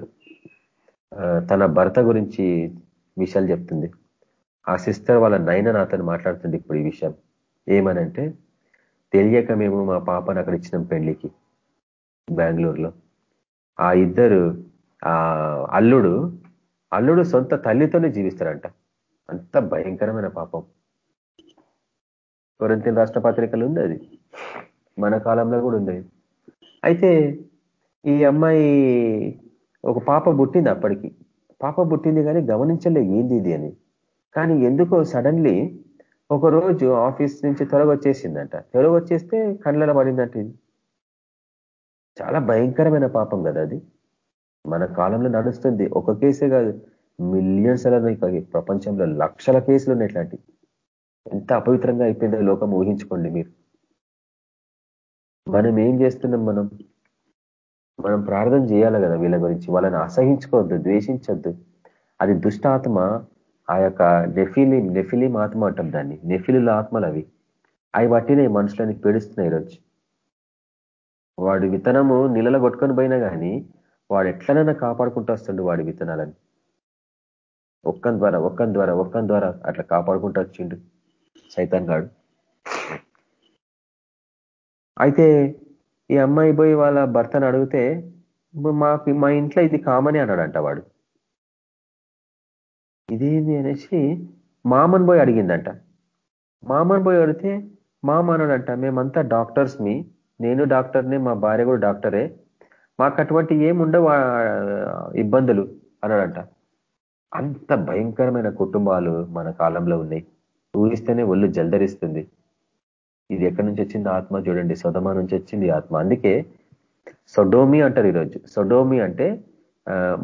తన భర్త గురించి విషయాలు చెప్తుంది. ఆ సిస్టర్ వాళ్ళ నైనా నాతో మాట్లాడుతుంది ఇప్పుడు ఈ విషయం. ఏమనంటే తెలియక మేము మా పాపను అక్కడ ఇచ్చినాం పెళ్ళికి బెంగళూరులో. ఆ ఇద్దరు ఆ అల్లుడు అల్లుడు సొంత తల్లితోనే జీవిస్తారంట. అంత భయంకరమైన పాపం. కొరంతిన రాష్ట్ర పత్రికలు ఉంది అది. మన కాలంలో కూడా ఉంది. అయితే ఈ అమ్మాయి ఒక పాప పుట్టింది అప్పటికి. పాప పుట్టింది కానీ గమనించలే ఏంది ఇది అని. కానీ ఎందుకో సడన్లీ ఒక రోజు ఆఫీస్ నుంచి త్వరగా వచ్చేసిందంట. త్వరగా వచ్చేస్తే కళ్ళలో పడిందంట చాలా భయంకరమైన పాపం కదా అది. మన కాలంలో నడుస్తుంది. ఒక కేసే కాదు. మిలియన్స్ అలా ప్రపంచంలో లక్షల కేసులు ఉన్నాయి ఎంత అపవిత్రంగా అయిపోయిందో లోకం ఊహించుకోండి మీరు. మనం ఏం చేస్తున్నాం మనం? మనం ప్రార్థన చేయాలి కదా వీళ్ళ గురించి. వాళ్ళని అసహించుకోవద్దు ద్వేషించొద్దు. అది దుష్టాత్మ ఆ యొక్క నెఫిలి నెఫిలిం ఆత్మ అంటాం దాన్ని. నెఫిలుల ఆత్మలు అవి. అవి పట్టిన మనుషులని పేడుస్తున్నాయి ఈరోజు. వాడి విత్తనము నీళ్ళలో కొట్టుకొని పోయినా కానీ వాడు ఎట్లనైనా కాపాడుకుంటూ వస్తుండు వాడి విత్తనాలని. ఒక్కని ద్వారా ఒక్కని ద్వారా ఒక్కని ద్వారా అట్లా కాపాడుకుంటూ వచ్చిండు సైతాన్ గాడు. అయితే ఈ అమ్మాయి పోయి వాళ్ళ భర్తను అడిగితే మాకు మా ఇంట్లో ఇది కామని అన్నాడంట వాడు. ఇదేంది? అనేసి మామన్ పోయి అడిగిందంట. మామని పోయి అడిగితే మామ అన్నాడంట మేమంతా డాక్టర్స్ మీ నేను డాక్టర్నే మా భార్య కూడా డాక్టరే మాకు అటువంటి ఏముండవు ఇబ్బందులు అన్నాడంట. అంత భయంకరమైన కుటుంబాలు మన కాలంలో ఉన్నాయి. ఊహిస్తేనే ఒళ్ళు జల్దరిస్తుంది. ఇది ఎక్కడి నుంచి వచ్చింది ఆత్మ చూడండి. సొదమ నుంచి వచ్చింది ఆత్మ. అందుకే సొడోమి అంటారు ఈరోజు. సొడోమి అంటే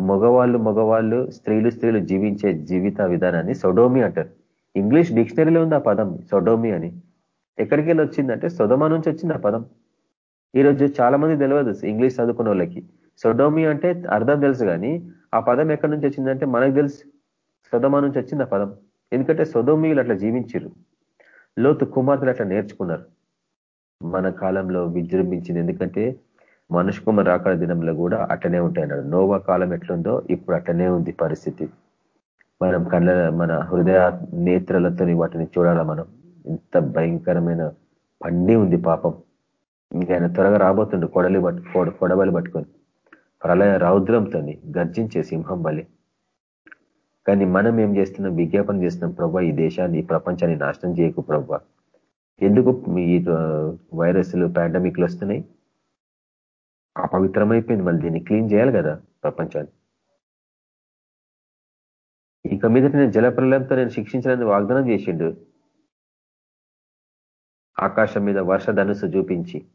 మగవాళ్ళు మగవాళ్ళు స్త్రీలు స్త్రీలు జీవించే జీవిత విధానాన్ని సొడోమి అంటారు. ఇంగ్లీష్ డిక్షనరీలో ఉంది ఆ పదం సొడోమి అని. ఎక్కడికి వెళ్ళి వచ్చిందంటే సొదమ నుంచి వచ్చింది ఆ పదం. ఈరోజు చాలా మంది తెలియదు ఇంగ్లీష్ చదువుకున్న వాళ్ళకి సొడోమి అంటే అర్థం తెలుసు కానీ ఆ పదం ఎక్కడి నుంచి వచ్చిందంటే మనకు తెలుసు. సుధమ నుంచి వచ్చింది ఆ పదం. ఎందుకంటే సుధమీయులు అట్లా జీవించారు లోతు కుమార్తెలు అట్లా నేర్చుకున్నారు. మన కాలంలో విజృంభించింది ఎందుకంటే మనుషు కుమార్ రాకడ దినంలో కూడా అట్లనే ఉంటాయి అన్నాడు నోవా కాలం ఎట్లుందో ఇప్పుడు అట్లనే ఉంది పరిస్థితి. మనం కళ్ళ మన హృదయ నేత్రలతో వాటిని చూడాలా మనం. ఎంత భయంకరమైన పండి ఉంది పాపం. ఇంకైనా త్వరగా రాబోతుండు. కొడలి పట్టు కొడబలి పట్టుకొని. ప్రళయ రౌద్రంతో గర్జించే సింహం బలి. కానీ మనం ఏం చేస్తున్నాం? విజ్ఞాపన చేస్తున్నాం ప్రభా ఈ దేశాన్ని ఈ ప్రపంచాన్ని నాశనం చేయకు ప్రభా. ఎందుకు ఈ వైరస్లు పాండమిక్లు వస్తున్నాయి? అపవిత్రమైపోయింది. మళ్ళీ దీన్ని క్లీన్ చేయాలి కదా ప్రపంచాన్ని. ఇక మీద నేను జలప్రలయంతో నేను శిక్షించడానికి వాగ్దానం చేసిండు. ఆకాశం మీద వర్ష ధనుసు చూపించి.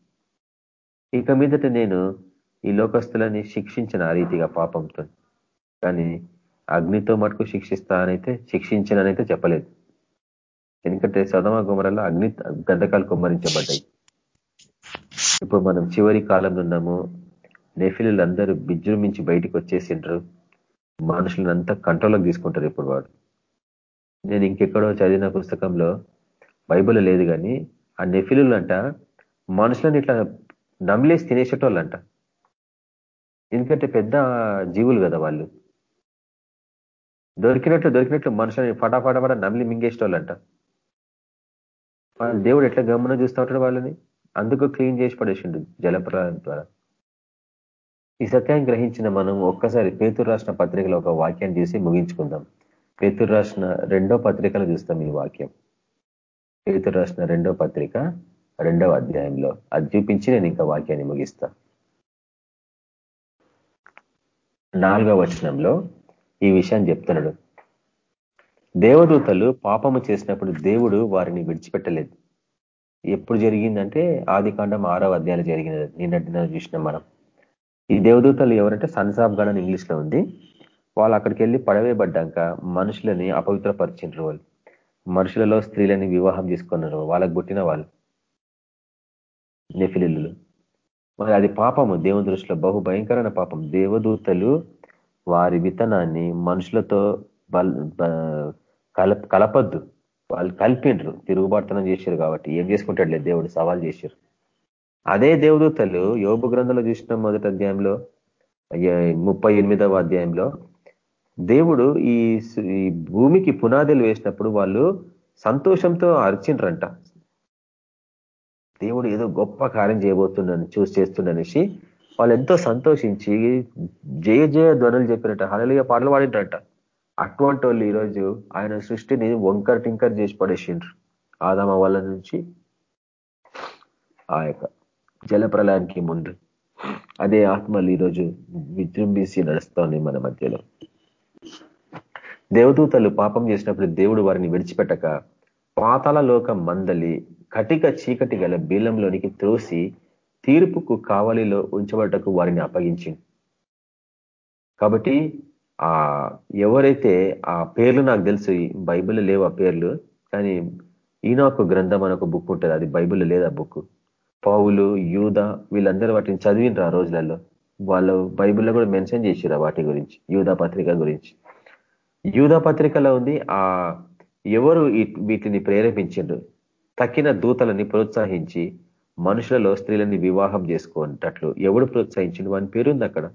ఇక మీదట నేను ఈ లోకస్తులని శిక్షించిన ఆ రీతిగా పాపంతో. కానీ అగ్నితో మటుకు శిక్షిస్తానైతే శిక్షించననైతే చెప్పలేదు. ఎందుకంటే సదమ గుమరలో అగ్ని గంధకాలు కుమ్మరించబడ్డాయి. ఇప్పుడు మనం చివరి కాలంలో ఉన్నాము. నెఫిలులందరూ విజృంభించి బయటకు వచ్చేసిండ్రు. మనుషులను అంతా కంట్రోల్లోకి తీసుకుంటారు ఇప్పుడు వాడు. నేను ఇంకెక్కడో చదివిన పుస్తకంలో బైబుల్ లేదు కానీ ఆ నెఫిలులంట మనుషులను ఇట్లా నమిలేసి తినేసేటోళ్ళంట. ఎందుకంటే పెద్ద జీవులు కదా వాళ్ళు. దొరికినట్లు దొరికినట్లు మనుషులని ఫటాఫట పడ నమ్లి మింగేసేటోళ్ళంట. వాళ్ళు దేవుడు ఎట్లా గమనం చూస్తూ ఉంటాడు వాళ్ళని? అందుకు క్లీన్ చేసి పడేసిండు జలప్రలయం ద్వారా. ఈ సత్యాన్ని గ్రహించిన మనం ఒక్కసారి పేతురు రాసిన పత్రికలో ఒక వాక్యాన్ని చూసి ముగించుకుందాం. పేతురు రాసిన రెండో పత్రికలు చూస్తాం ఈ వాక్యం. పేతురు రాసిన రెండో పత్రిక రెండవ అధ్యాయంలో. అది చూపించి నేను ఇంకా వాక్యాన్ని ముగిస్తా. నాలుగవ వచనంలో ఈ విషయాన్ని చెప్తున్నాడు. దేవదూతలు పాపము చేసినప్పుడు దేవుడు వారిని విడిచిపెట్టలేదు. ఎప్పుడు జరిగిందంటే ఆది కాండం ఆరవ అధ్యాయాలు జరిగినది. నిన్నటిన చూసినాం మనం. ఈ దేవదూతలు ఎవరంటే సన్సాబ్ గణ్ ఇంగ్లీష్లో ఉంది. వాళ్ళు అక్కడికి వెళ్ళి పడవేయబడ్డాక మనుషులని అపవిత్రపరిచిండ్రు వాళ్ళు. మనుషులలో స్త్రీలని వివాహం చేసుకున్నారు. వాళ్ళకు పుట్టిన వాళ్ళు. నెఫిలిల్లు మరి అది పాపము. దేవుని దృష్టిలో బహు భయంకరమైన పాపం. దేవదూతలు వారి విత్తనాన్ని మనుషులతో కల కలపద్దు. వాళ్ళు కలిపిండ్రు. తిరుగుబాటుతనం చేశారు కాబట్టి. ఏం చేసుకుంటాడులే? దేవుడు సవాల్ చేశారు అదే దేవదూతలు యోగు గ్రంథంలో చూసిన మొదటి అధ్యాయంలో ముప్పై ఎనిమిదవ అధ్యాయంలో దేవుడు ఈ భూమికి పునాదులు వేసినప్పుడు వాళ్ళు సంతోషంతో అర్చిండ్రంట. దేవుడు ఏదో గొప్ప కార్యం చేయబోతున్నాను చూసి చేస్తుండనేసి వాళ్ళు ఎంతో సంతోషించి జయ జయ ధ్వనులు చెప్పినట్ట హలలిగా పాటలు పాడింటారట. అటువంటి వాళ్ళు ఈరోజు ఆయన సృష్టిని వంకర్ టింకర్ చేసి పడేసిండ్రు. ఆదామ వాళ్ళ నుంచి ఆ యొక్క జలప్రలయానికి ముందు. అదే ఆత్మలు ఈరోజు విజృంభించి నడుస్తోంది మన మధ్యలో. దేవదూతలు పాపం చేసినప్పుడు దేవుడు వారిని విడిచిపెట్టక పాతాల లోకం మందలి కటిక చీకటి గల బీలంలోనికి త్రోసి తీర్పుకు కావలిలో ఉంచబడటకు వారిని అప్పగించింది. కాబట్టి ఆ ఎవరైతే ఆ పేర్లు నాకు తెలుసు బైబిల్ లేవు ఆ పేర్లు కానీ ఈనాకు గ్రంథం అని ఒక బుక్ ఉంటుంది అది బైబిల్ లేదు ఆ బుక్. పౌలు యూద వీళ్ళందరూ వాటిని చదివినరు ఆ రోజులలో. వాళ్ళు బైబిల్లో కూడా మెన్షన్ చేసిరా వాటి గురించి యూదా పత్రిక గురించి. యూదా పత్రికలో ఉంది ఆ ఎవరు వీటిని ప్రేరేపించిండ్రు? తక్కిన దూతలని ప్రోత్సహించి మనుషులలో స్త్రీలని వివాహం చేసుకునేటట్లు ఎవడు ప్రోత్సహించిండు? వాని పేరుంది అక్కడ.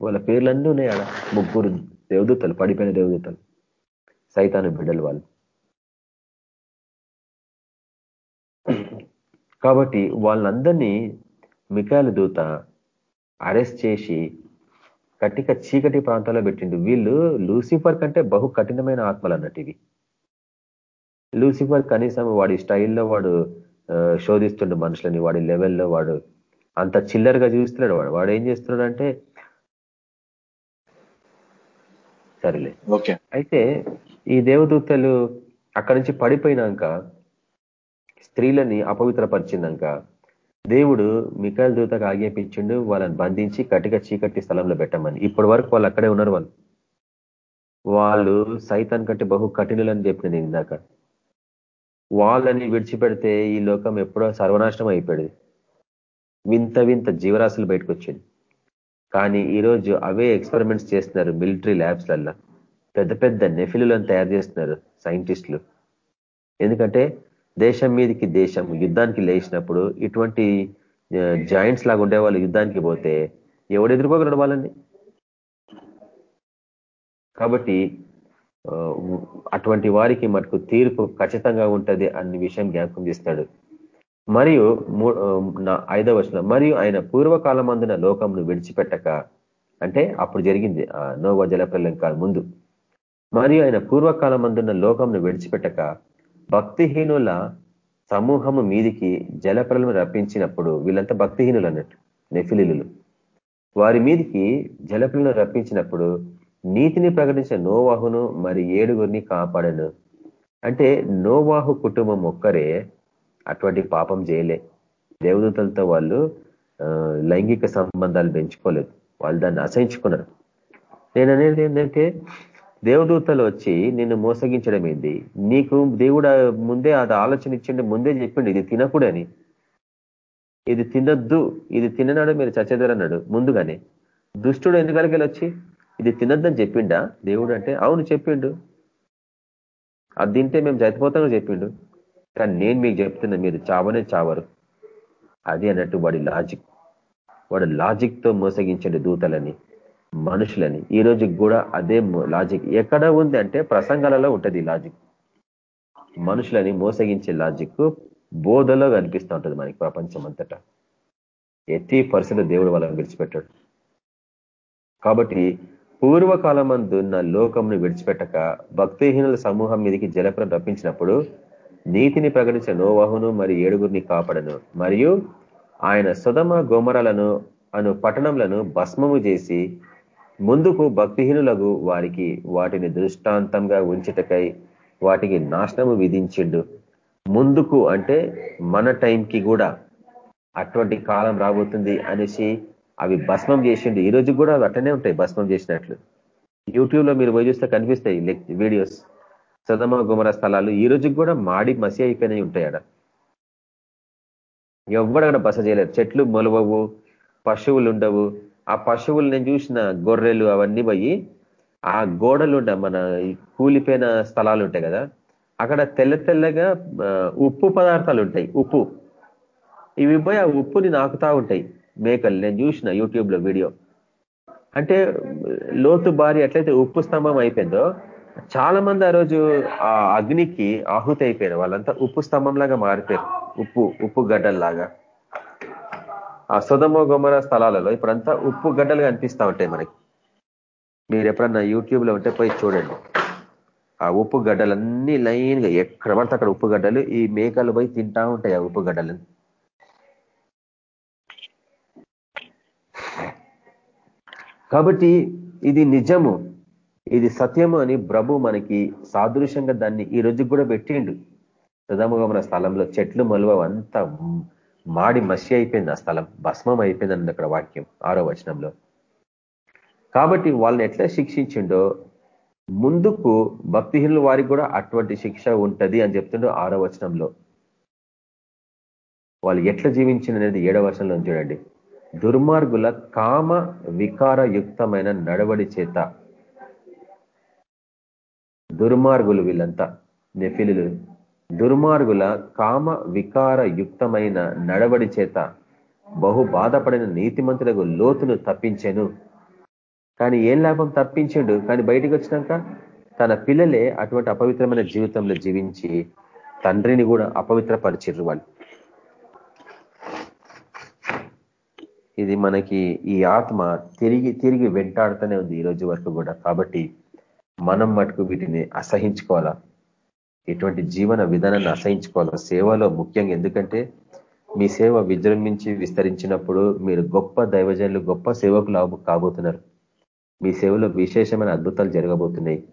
వాళ్ళ పేర్లన్నీ ఉన్నాయి ఆడ. ముగ్గురు దేవదూతలు పడిపోయిన దేవదూతలు. సైతాను బిడ్డలు వాళ్ళు. కాబట్టి వాళ్ళందరినీ మికాయల దూత అరెస్ట్ చేసి కట్టిక చీకటి ప్రాంతాల్లో పెట్టిండు. వీళ్ళు లూసిఫర్ కంటే బహు కఠినమైన ఆత్మలు అన్నట్టు ఇవి. లూసిఫర్ కనీసం వాడి స్టైల్లో వాడు శోధిస్తుండు మనుషులని వాడి లెవెల్లో వాడు అంత చిల్లరగా చూస్తున్నాడు వాడు. వాడు ఏం చేస్తున్నాడు అంటే సరేలే. ఓకే. అయితే ఈ దేవదూతలు అక్కడి నుంచి పడిపోయినాక స్త్రీలని అపవిత్రపరిచినాక దేవుడు మికాయల దూతకు ఆజ్ఞాపించిండు వాళ్ళని బంధించి కటిక చీకటి స్థలంలో పెట్టమని. ఇప్పటి వరకు వాళ్ళు అక్కడే ఉన్నారు వాళ్ళు. వాళ్ళు సైతాన్ కంటే బహు కఠినులని చెప్పిన నేను ఇందాక. వాళ్ళని విడిచిపెడితే ఈ లోకం ఎప్పుడో సర్వనాశనం అయిపోయింది. వింత వింత జీవరాశులు బయటకు వచ్చింది కానీ ఈరోజు అవే ఎక్స్పెరిమెంట్స్ చేస్తున్నారు మిలిటరీ ల్యాబ్స్లల్లో. పెద్ద పెద్ద నెఫిలులను తయారు చేస్తున్నారు సైంటిస్టులు. ఎందుకంటే దేశం మీదకి దేశం యుద్ధానికి లేచినప్పుడు ఇటువంటి జాయింట్స్ లాగా ఉండే వాళ్ళు యుద్ధానికి పోతే ఎవడు ఎదుర్కోగలడు వాళ్ళని? కాబట్టి అటువంటి వారికి మటుకు తీర్పు ఖచ్చితంగా ఉంటది అన్ని విషయం జ్ఞాపకం చేస్తాడు. మరియు ఐదవ వచనం మరియు ఆయన పూర్వకాలం అందున లోకంను విడిచిపెట్టక అంటే అప్పుడు జరిగింది నోవ కాదు ముందు. మరియు ఆయన పూర్వకాలం అందున లోకంను విడిచిపెట్టక భక్తిహీనుల సమూహము మీదికి జలప్రలను రప్పించినప్పుడు వీళ్ళంతా భక్తిహీనులు అన్నట్టు నెఫిలీలు. వారి మీదికి జలప్రలయం రప్పించినప్పుడు నీతిని ప్రకటించే నోవాహును మరి ఏడుగురిని కాపాడను. అంటే నోవాహు కుటుంబం ఒక్కరే అటువంటి పాపం చేయలే. దేవదూతలతో వాళ్ళు లైంగిక సంబంధాలు పెంచుకోలేదు. వాళ్ళు దాన్ని అసహించుకున్నారు. నేను అనేది ఏంటంటే దేవదూతలు వచ్చి నిన్ను మోసగించడం ఏంది? నీకు దేవుడు ముందే అది ఆలోచన ఇచ్చిండి ముందే చెప్పిండి ఇది తినకూడని ఇది తినద్దు ఇది తిననాడు మీరు చచ్చేదరన్నాడు ముందుగానే. దుష్టుడు ఎందుకలకి వచ్చి ఇది తినద్దని చెప్పిండా? దేవుడు అంటే అవును చెప్పిండు. అది తింటే మేము చనిపోతామని చెప్పిండు. కానీ నేను మీకు చెప్తున్నా మీరు చావనే చావరు. అది అన్నట్టు వాడి లాజిక్ వాడు లాజిక్తో మోసగించండి దూతలని మనుషులని. ఈ రోజు కూడా అదే లాజిక్ ఎక్కడ ఉంది అంటే ప్రసంగాలలో ఉంటుంది లాజిక్ మనుషులని మోసగించే లాజిక్ బోధలో కనిపిస్తూ ఉంటుంది మనకి ప్రపంచం అంతటా ఎత్తి పరిస్థితి దేవుడు వాళ్ళని విడిచిపెట్టాడు. కాబట్టి పూర్వకాలమందున్న లోకంను విడిచిపెట్టక భక్తిహీనుల సమూహం మీదకి జలప్రం రప్పించినప్పుడు నీతిని ప్రకటించిన నోవాహును మరి ఏడుగురిని కాపాడను. మరియు ఆయన సుధమ గోమరాలను అను పట్టణంలను భస్మము చేసి ముందుకు భక్తిహీనులకు వారికి వాటిని దృష్టాంతంగా ఉంచుటకై వాటికి నాశనము విధించిండు. ముందుకు అంటే మన టైంకి కూడా అటువంటి కాలం రాబోతుంది అనేసి అవి భస్మం చేసిండు. ఈ రోజు కూడా అవి అట్టనే ఉంటాయి భస్మం చేసినట్లు. యూట్యూబ్లో మీరు పోయి చూస్తే కనిపిస్తాయి వీడియోస్. సదమ గుమర స్థలాలు. ఈ రోజుకి కూడా మాడి మసి అయిపోయినాయి ఉంటాయి అక్కడ ఎవడక్కడ బస చేయలేరు. చెట్లు మొలవవు పశువులు ఉండవు. ఆ పశువులు నేను చూసిన గొర్రెలు అవన్నీ పోయి ఆ గోడలు మన కూలిపోయిన స్థలాలు ఉంటాయి కదా అక్కడ తెల్ల తెల్లగా ఉప్పు పదార్థాలు ఉంటాయి. ఉప్పు. ఇవి పోయి ఆ ఉప్పుని నాకుతా ఉంటాయి. మేకలు నేను చూసిన యూట్యూబ్లో వీడియో. అంటే లోతు భార్య ఎట్లయితే ఉప్పు స్తంభం అయిపోయిందో చాలా మంది ఆ రోజు ఆ అగ్నికి ఆహుతి అయిపోయారు. వాళ్ళంతా ఉప్పు స్తంభం లాగా మారిపోయారు. ఉప్పు ఉప్పు గడ్డల్లాగా. ఆ సుధమ గొమర స్థలాలలో ఇప్పుడంతా ఉప్పు గడ్డలు కనిపిస్తూ ఉంటాయి మనకి. మీరు ఎప్పుడన్నా యూట్యూబ్లో ఉంటే పోయి చూడండి. ఆ ఉప్పు గడ్డలన్నీ లైన్గా ఎక్కడ పడితే అక్కడ ఉప్పు గడ్డలు ఈ మేకలు పోయి తింటా ఉంటాయి ఆ ఉప్పు గడ్డలని. కాబట్టి ఇది నిజము ఇది సత్యము అని ప్రభు మనకి సాదృశ్యంగా దాన్ని ఈ రోజు కూడా పెట్టిండు. సుధామగమన స్థలంలో చెట్లు మలువ అంతా మాడి మసి అయిపోయింది ఆ స్థలం భస్మం అయిపోయింది అక్కడ వాక్యం ఆరో వచనంలో. కాబట్టి వాళ్ళని ఎట్లా శిక్షించిండో ముందుకు భక్తిహీనుల వారికి కూడా అటువంటి శిక్ష ఉంటది అని చెప్తుండో ఆరో వచనంలో. వాళ్ళు ఎట్లా జీవించిందనేది ఏడవ వర్షంలో చూడండి. దుర్మార్గుల కామ వికారయుక్తమైన నడవడి చేత. దుర్మార్గులు వీళ్ళంతా నెఫిలు దుర్మార్గుల కామ వికారయుక్తమైన నడవడి చేత బహు బాధపడిన నీతిమంతులకు లోతును తప్పించెను. కానీ ఏం లాభం తప్పించిండు? కానీ బయటికి వచ్చినాక తన పిల్లలే అటువంటి అపవిత్రమైన జీవితంలో జీవించి తండ్రిని కూడా అపవిత్రపరిచిర్రు వాళ్ళు. ఇది మనకి ఈ ఆత్మ తిరిగి తిరిగి వెంటాడుతూనే ఉంది ఈ రోజు వరకు కూడా. కాబట్టి మనం మటుకు వీటిని అసహించుకోవాలా? ఇటువంటి జీవన విధానాన్ని అసహించుకోవాలా? సేవలో ముఖ్యంగా ఎందుకంటే మీ సేవ విజృంభించి విస్తరించినప్పుడు మీరు గొప్ప దైవజనులు గొప్ప సేవకులు కాబోతున్నారు. మీ సేవలో విశేషమైన అద్భుతాలు జరగబోతున్నాయి.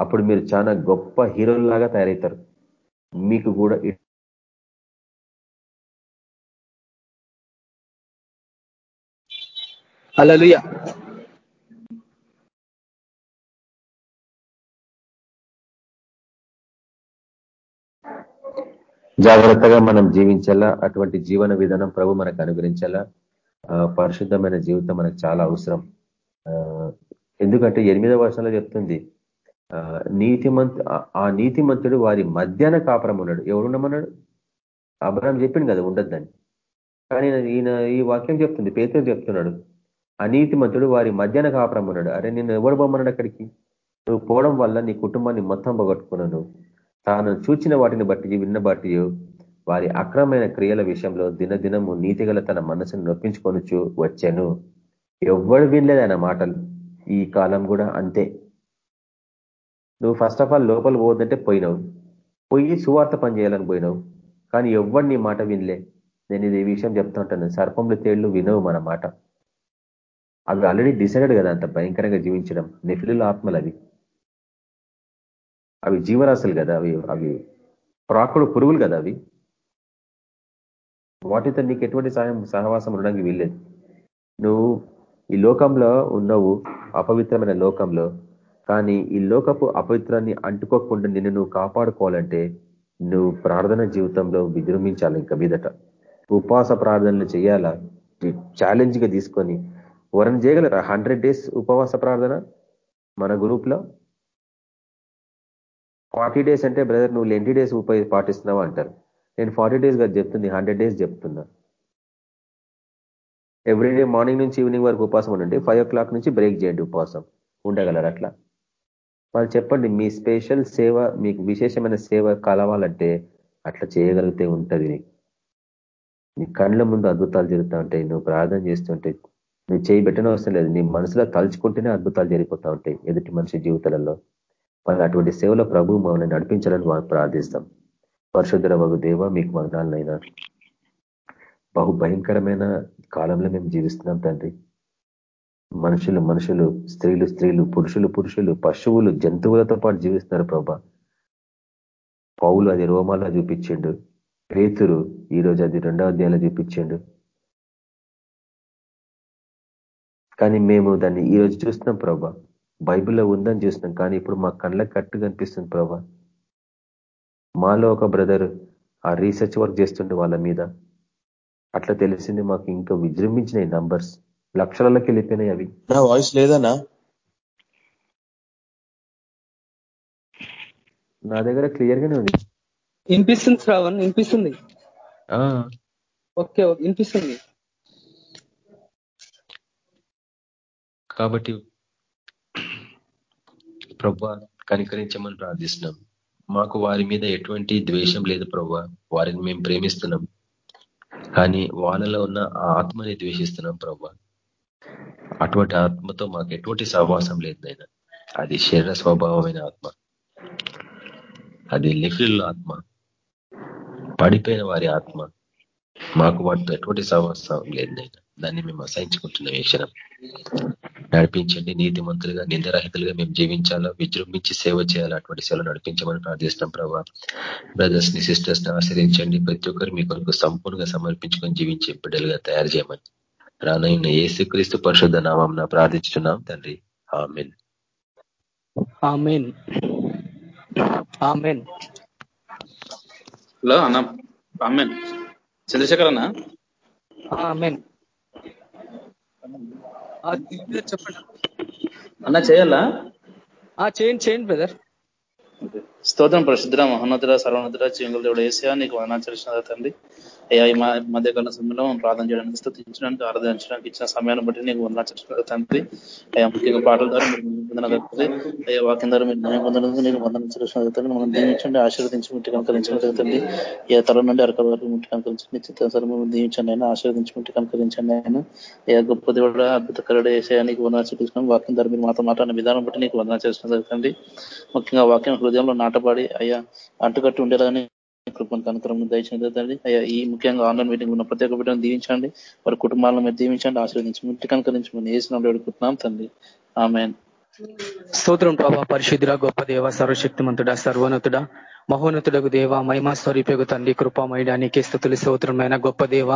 అప్పుడు మీరు చాలా గొప్ప హీరోల్లాగా తయారవుతారు. మీకు కూడా అలలుయ జాగ్రత్తగా మనం జీవించాలా? అటువంటి జీవన విధానం ప్రభు మనకు అనుగ్రహించాలా? పరిశుద్ధమైన జీవితం మనకు చాలా అవసరం. ఎందుకంటే ఎనిమిదవ వర్షంలో చెప్తుంది నీతిమంతు ఆ నీతిమంతుడు వారి మధ్యాహ్న కాపురం ఉన్నాడు. ఎవరుండమన్నాడు అబ్రహం చెప్పింది కదా ఉండద్దని. కానీ ఈయన ఈ వాక్యం చెప్తుంది పేతులు చెప్తున్నాడు. అనీతిమంతుడు వారి మధ్యాహ్న కాపురమన్నాడు. అరే నిన్ను ఎవడు బొమ్మన్నాడు అక్కడికి? నువ్వు పోవడం వల్ల నీ కుటుంబాన్ని మొత్తం పోగొట్టుకున్నాను. తాను చూచిన వాటిని బట్టి విన్న బట్టి వారి అక్రమైన క్రియల విషయంలో దినదినము నీతిగల తన మనసును నొప్పించుకొనుచు వచ్చాను. ఎవ్వడు వినలేదు ఆయన మాటలు. ఈ కాలం కూడా అంతే. నువ్వు ఫస్ట్ ఆఫ్ ఆల్ లోపల పోవద్దంటే పోయినావు. పోయి సువార్త పని చేయాలని పోయినావు. కానీ ఎవ్వడు నీ మాట వినలే. నేను ఇది విషయం చెప్తా ఉంటాను సర్పంలు తేళ్ళు వినవు మన మాట. అవి ఆల్రెడీ డిసైడెడ్ కదా అంత భయంకరంగా జీవించడం నెఫిలుల ఆత్మలు అవి. అవి జీవరాశులు కదా అవి అవి ప్రాకుడు పురుగులు కదా అవి. వాటితో నీకు ఎటువంటి సహాయం సహవాసం ఉండడానికి వీల్లేదు. నువ్వు ఈ లోకంలో ఉన్నావు అపవిత్రమైన లోకంలో కానీ ఈ లోకపు అపవిత్రాన్ని అంటుకోకుండా నిన్ను నువ్వు కాపాడుకోవాలంటే నువ్వు ప్రార్థన జీవితంలో విజృంభించాలి ఇంకా మీదట. ఉపవాస ప్రార్థనలు చేయాలా? ఛాలెంజ్గా తీసుకొని ఎవరైనా చేయగలరా? హండ్రెడ్ డేస్ ఉపవాస ప్రార్థన మన గ్రూప్లో? ఫార్టీ డేస్ అంటే బ్రదర్ నువ్వు లెంటీ డేస్ ఉపయోగ పాటిస్తున్నావు అంటారు. నేను ఫార్టీ డేస్ కాదు చెప్తుంది హండ్రెడ్ డేస్ చెప్తున్నా. ఎవ్రీడే మార్నింగ్ నుంచి ఈవినింగ్ వరకు ఉపవాసం ఉండండి. ఫైవ్ ఓ క్లాక్ నుంచి బ్రేక్ చేయండి ఉపవాసం. ఉండగలరు అట్లా? వాళ్ళు చెప్పండి మీ స్పెషల్ సేవ మీకు విశేషమైన సేవ కలవాలంటే అట్లా చేయగలిగితే ఉంటుంది. నీ కళ్ళ ముందు అద్భుతాలు జరుగుతూ ఉంటాయి. నువ్వు ప్రార్థన చేస్తుంటే నువ్వు చేయి పెట్టిన అవసరం లేదు. నీ మనసులో తలుచుకుంటేనే అద్భుతాలు జరిగిపోతూ ఉంటాయి ఎదుటి మనిషి జీవితాలలో. వాళ్ళు అటువంటి సేవలో ప్రభు మమ్మల్ని నడిపించాలని ప్రార్థిస్తాం. పరిశుద్ధుల వగు దేవ మీకు మగ్నాలనైనా బహు భయంకరమైన కాలంలో మేము జీవిస్తున్నాం తండ్రి. మనుషులు మనుషులు స్త్రీలు స్త్రీలు పురుషులు పురుషులు పశువులు జంతువులతో పాటు జీవిస్తున్నారు ప్రభా. పౌలు అది రోమాలో చూపించిండు. పేతురు ఈరోజు అది రెండవ అధ్యాయంలో చూపించిండు. కానీ మేము దాన్ని ఈ రోజు చూస్తున్నాం ప్రభా. బైబిల్లో ఉందని చూస్తున్నాం కానీ ఇప్పుడు మా కళ్ళకి కట్టు కనిపిస్తుంది ప్రభా. మాలో ఒక బ్రదర్ ఆ రీసెర్చ్ వర్క్ చేస్తుండే వాళ్ళ మీద. అట్లా తెలిసింది మాకు ఇంకా విజృంభించినాయి నంబర్స్. లక్షలలోకి వెళ్ళిపోయినాయి అవి. నా వాయిస్ లేదనా నా దగ్గర క్లియర్ గానే ఉంది. వినిపిస్తుంది శ్రావణ్ వినిపిస్తుంది. ఆ, ఓకే ఓకే, వినిపిస్తుంది. కాబట్టి ప్రభా కనికరించమని ప్రార్థిస్తున్నాం. మాకు వారి మీద ఎటువంటి ద్వేషం లేదు ప్రభా. వారిని మేము ప్రేమిస్తున్నాం. కానీ వాళ్ళలో ఉన్న ఆ ఆత్మని ద్వేషిస్తున్నాం ప్రభా. అటువంటి ఆత్మతో మాకు ఎటువంటి సహవాసం లేదు నాయన. అది శరీర స్వభావమైన ఆత్మ. అది లిఫిల్ ఆత్మ. పడిపోయిన వారి ఆత్మ. మాకు వాటితో ఎటువంటి సహవాసం లేదు నాయన. దాన్ని మేము అసహించుకుంటున్నాం ఈ క్షణం. నడిపించండి. నీతిమంతులుగా నిందరహితులుగా మేము జీవించాలా? విజృంభించి సేవ చేయాలి? అటువంటి సేవలు నడిపించమని ప్రార్థిస్తాం ప్రభా. బ్రదర్స్ని సిస్టర్స్ని ఆశ్రయించండి. ప్రతి ఒక్కరు మీ కొరకు సంపూర్ణంగా సమర్పించుకొని జీవించే బిడ్డలుగా తయారు చేయమని రానయ్య ఏసుక్రీస్తు పరిశుద్ధ నామం ప్రార్థించుతున్నాం తండ్రి. ఆమెన్. ఆమెన్. ఆమెన్. హలో అన్న. చంద్రశేఖర్ అన్న. ఆమెన్. చెప్పండి. అన్న చేయాలా? ఆ, చేయండి చేయండి బ్రదర్ స్తోత్రం పరిశుద్ధ మహోన్నతుల సర్వోన్నతుల జీవంలో దేవుడు ఏసా నీకు వదనాచరించిన తండ్రి. అయ్యా ఈ మధ్యకాల సమయంలో ప్రార్థన చేయడానికి స్థుతించడానికి ఆరాధించడానికి ఇచ్చిన సమయాన్ని బట్టి నీకు వదనాచరించిన తండ్రి అయ్యా ముఖ్యంగా పాటల ద్వారా మీరు పొందనగలుగుతుంది అయ్యా వాక్యం ద్వారా మీరు న్యాయం పొందడానికి నీకు వందన తండ్రి. మనం దీవించండి ఆశీర్వదించి ముట్టి కనుకరించడం తండ్రి. ఏ తల నుండి అరకల వరకు ముట్టి కనుకరించండి. చిత్తాసారి మేము దీవించండి అయినా ఆశీర్వదించి ముట్టి కనుకరించండి ఆయన అయ్యా గొప్ప దేవుడు అద్భుతకరుడు వేసే నీకు వందనాచరించుకుని వాక్యం ద్వారా మీరు మాతో మాట్లాడిన విధానం బట్టి నీకు వందనాచరించడం జరుగుతుంది ముఖ్యంగా వాక్యం హృదయంలో నాటబడి అయ్యా అంటుకట్టు ఉండేలాగానే కృపను కనుకరము దయచేయండి. అయ్యా ఈ ముఖ్యంగా ఆన్లైన్ మీటింగ్ ఉన్న ప్రతి ఒక్క బిడ్డను దీవించండి. వారి కుటుంబాలను మీరు దీవించండి. ఆశీర్వదించి ఇంటి కనుకరించమని వేసిన వేడుకుంటున్నాం తండ్రి. ఆమె స్తోత్రం ప్రభా పరిశుద్ధుడ గొప్ప దేవ సర్వశక్తిమంతుడ సర్వోన్నతుడ మహోన్నతుడకు దేవ మహిమా స్వరూపకు తండ్రి కృపామయుడ స్థుతులు స్తోత్రమైన గొప్ప దేవ.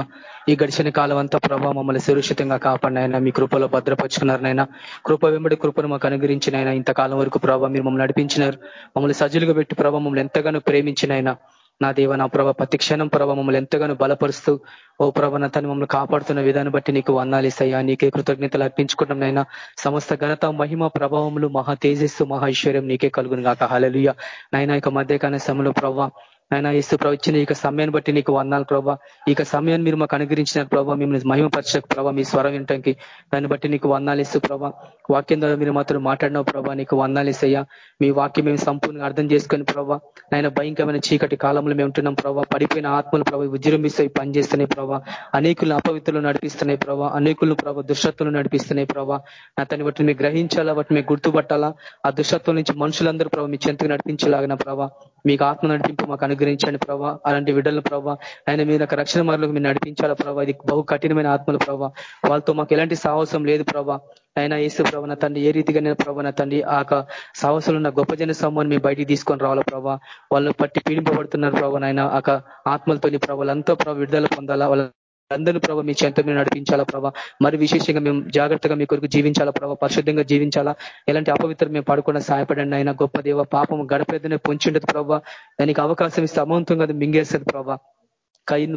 ఈ గడిచిన కాలం అంతా ప్రభా మమ్మల్ని సురక్షితంగా కాపాడినైనా మీ కృపలో భద్రపరుచుకున్నారనైనా కృప వెంబడి కృపను మాకు అనుగ్రహించినైనా ఇంతకాలం వరకు ప్రభావ మీరు మమ్మల్ని నడిపించినారు. మమ్మల్ని సజ్జులుగా పెట్టి ప్రభావ మమ్మల్ని ఎంతగానో ప్రేమించినైనా నా దేవ నా ప్రభ ప్రతి క్షణం ప్రభ మమ్మల్ని ఎంతగానో బలపరుస్తూ ఓ ప్రభ నా తను మమ్మల్ని కాపాడుతున్న విధానం బట్టి నీకు వందాలిసయ్యా నీకే కృతజ్ఞతలు అర్పించుకుంటాం నైనా సమస్త ఘనత మహిమ ప్రభావములు మహా తేజస్సు మహా ఐశ్వర్యం నీకే కలుగును కాక హలలుయ నైనా ఇక మధ్యకాల సమయంలో ప్రభావ ఆయన ఇస్తు ఇచ్చిన ఇక సమయాన్ని బట్టి నీకు వందాలు ప్రభావ ఇక సమయాన్ని మీరు మాకు అనుగ్రహించిన ప్రభావ మిమ్మల్ని మహిమపరచక ప్రభావ మీ స్వరం వినటానికి దాన్ని బట్టి నీకు వందాలు ఇస్తూ ప్రభావ వాక్యం ద్వారా మీరు మాత్రం మాట్లాడిన ప్రభావ నీకు వందాలు ఇస్తాయా మీ వాక్యం మేము సంపూర్ణంగా అర్థం చేసుకుని ప్రభావ ఆయన భయంకరమైన చీకటి కాలంలో మేము ఉంటున్నాం ప్రభావ పడిపోయిన ఆత్మలు ప్రభావ విజృంభిస్తాయి పనిచేస్తున్నాయి ప్రభావ అనేకులను అపవిత్రులు నడిపిస్తున్నాయి ప్రభావ అనేకులను ప్రభావ దుష్టత్తులు నడిపిస్తున్నాయి ప్రభావ నా తని బట్టి మీరు గ్రహించాలా? బట్టి మీరు గుర్తుపట్టాలా? ఆ దుష్టత్వం నుంచి మనుషులందరూ ప్రభావ మీ చెంతకు నడిపించలాగిన ప్రభావ మీకు ఆత్మ నడిపింపు మాకు అనుగ్రహించండి ప్రభావ అలాంటి విడ్డల ప్రభావ ఆయన మీద రక్షణ మార్లకు మీరు నడిపించాలా ప్రభావ ఇది బహు కఠినమైన ఆత్మల ప్రభావ వాళ్ళతో మాకు ఎలాంటి సాహసం లేదు ప్రభావ ఆయన ఏసు ప్రభన తండ్రి ఏ రీతిగా నేను ప్రభన తండ్రి ఆ యొక్క సాహసులు ఉన్న గొప్ప జన సమూహాన్ని మీ బయటికి తీసుకొని రావాలా ప్రభావ వాళ్ళు పట్టి పీడింపబడుతున్నారు ప్రభావ ఆయన ఆ ఆత్మలతో ప్రభావాలంతా ప్రభావ విడుదల పొందాలా వాళ్ళ అందరూ ప్రభావ మీ చెంత మీరు నడిపించాలా ప్రభావ మరి విశేషంగా మేము జాగ్రత్తగా మీ కొరకు జీవించాలా ప్రభావ పరిశుద్ధంగా జీవించాలా. ఎలాంటి అపవిత్రం మేము పడకుండా సహాయపడండి ఆయన గొప్ప దేవ పాపం గడపేదనే పొంచిండదు ప్రభావ దానికి అవకాశం ఇస్తే అమౌంతంగా అది మింగేస్తుంది ప్రభావ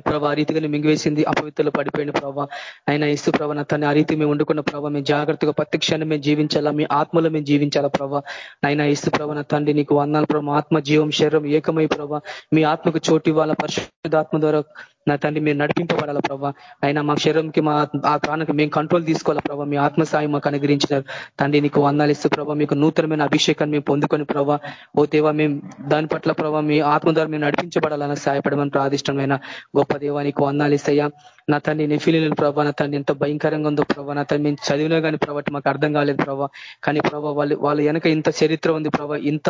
ప్రభా ఆ రీతిగానే మింగివేసింది అపవిత్రలు పడిపోయిన ప్రభావ ఆయన ఇస్తు ప్రభా తన ఆ రీతి మేము వండుకున్న ప్రభావ మేము జాగ్రత్తగా ప్రత్యక్షాన్ని మేము జీవించాలా మీ ఆత్మలో మేము జీవించాలా ప్రభావ ఆయన ఇస్తు ప్రభా తండ్రి నీకు వందాల ప్రభావ ఆత్మ జీవం శరీరం ఏకమై ప్రభావ మీ ఆత్మకు చోటు ఇవ్వాలా పరిశుద్ధాత్మ ద్వారా నా తండ్రి మీరు నడిపింపబడాల ప్రభావ అయినా మా శరీరంకి మా ఆ ప్రాణానికి మేము కంట్రోల్ తీసుకోవాలా ప్రభావ మీ ఆత్మసాయం మాకు అనుగ్రహించినారు. తండ్రి నీకు వందాలు ఇస్తూ ప్రభావ మీకు నూతనమైన అభిషేకాన్ని మేము పొందుకొని ప్రభావ ఓ దేవా మేము దాని పట్ల ప్రభావ మీ ఆత్మ ద్వారా మేము నడిపించబడాలని సహాయపడమని ప్రాదిష్టమైన గొప్ప దేవానికి వందాలు ఇస్తాయా నా తండ్రి నెఫిలీల ప్రభా నా తండ్రి ఎంత భయంకరంగా ఉందో ప్రభా నా తండ్రి మేము చదివినా కానీ ప్రభావ మాకు అర్థం కాలేదు ప్రభా. కానీ ప్రభా వాళ్ళు వాళ్ళ వెనక ఇంత చరిత్ర ఉంది ప్రభావ ఇంత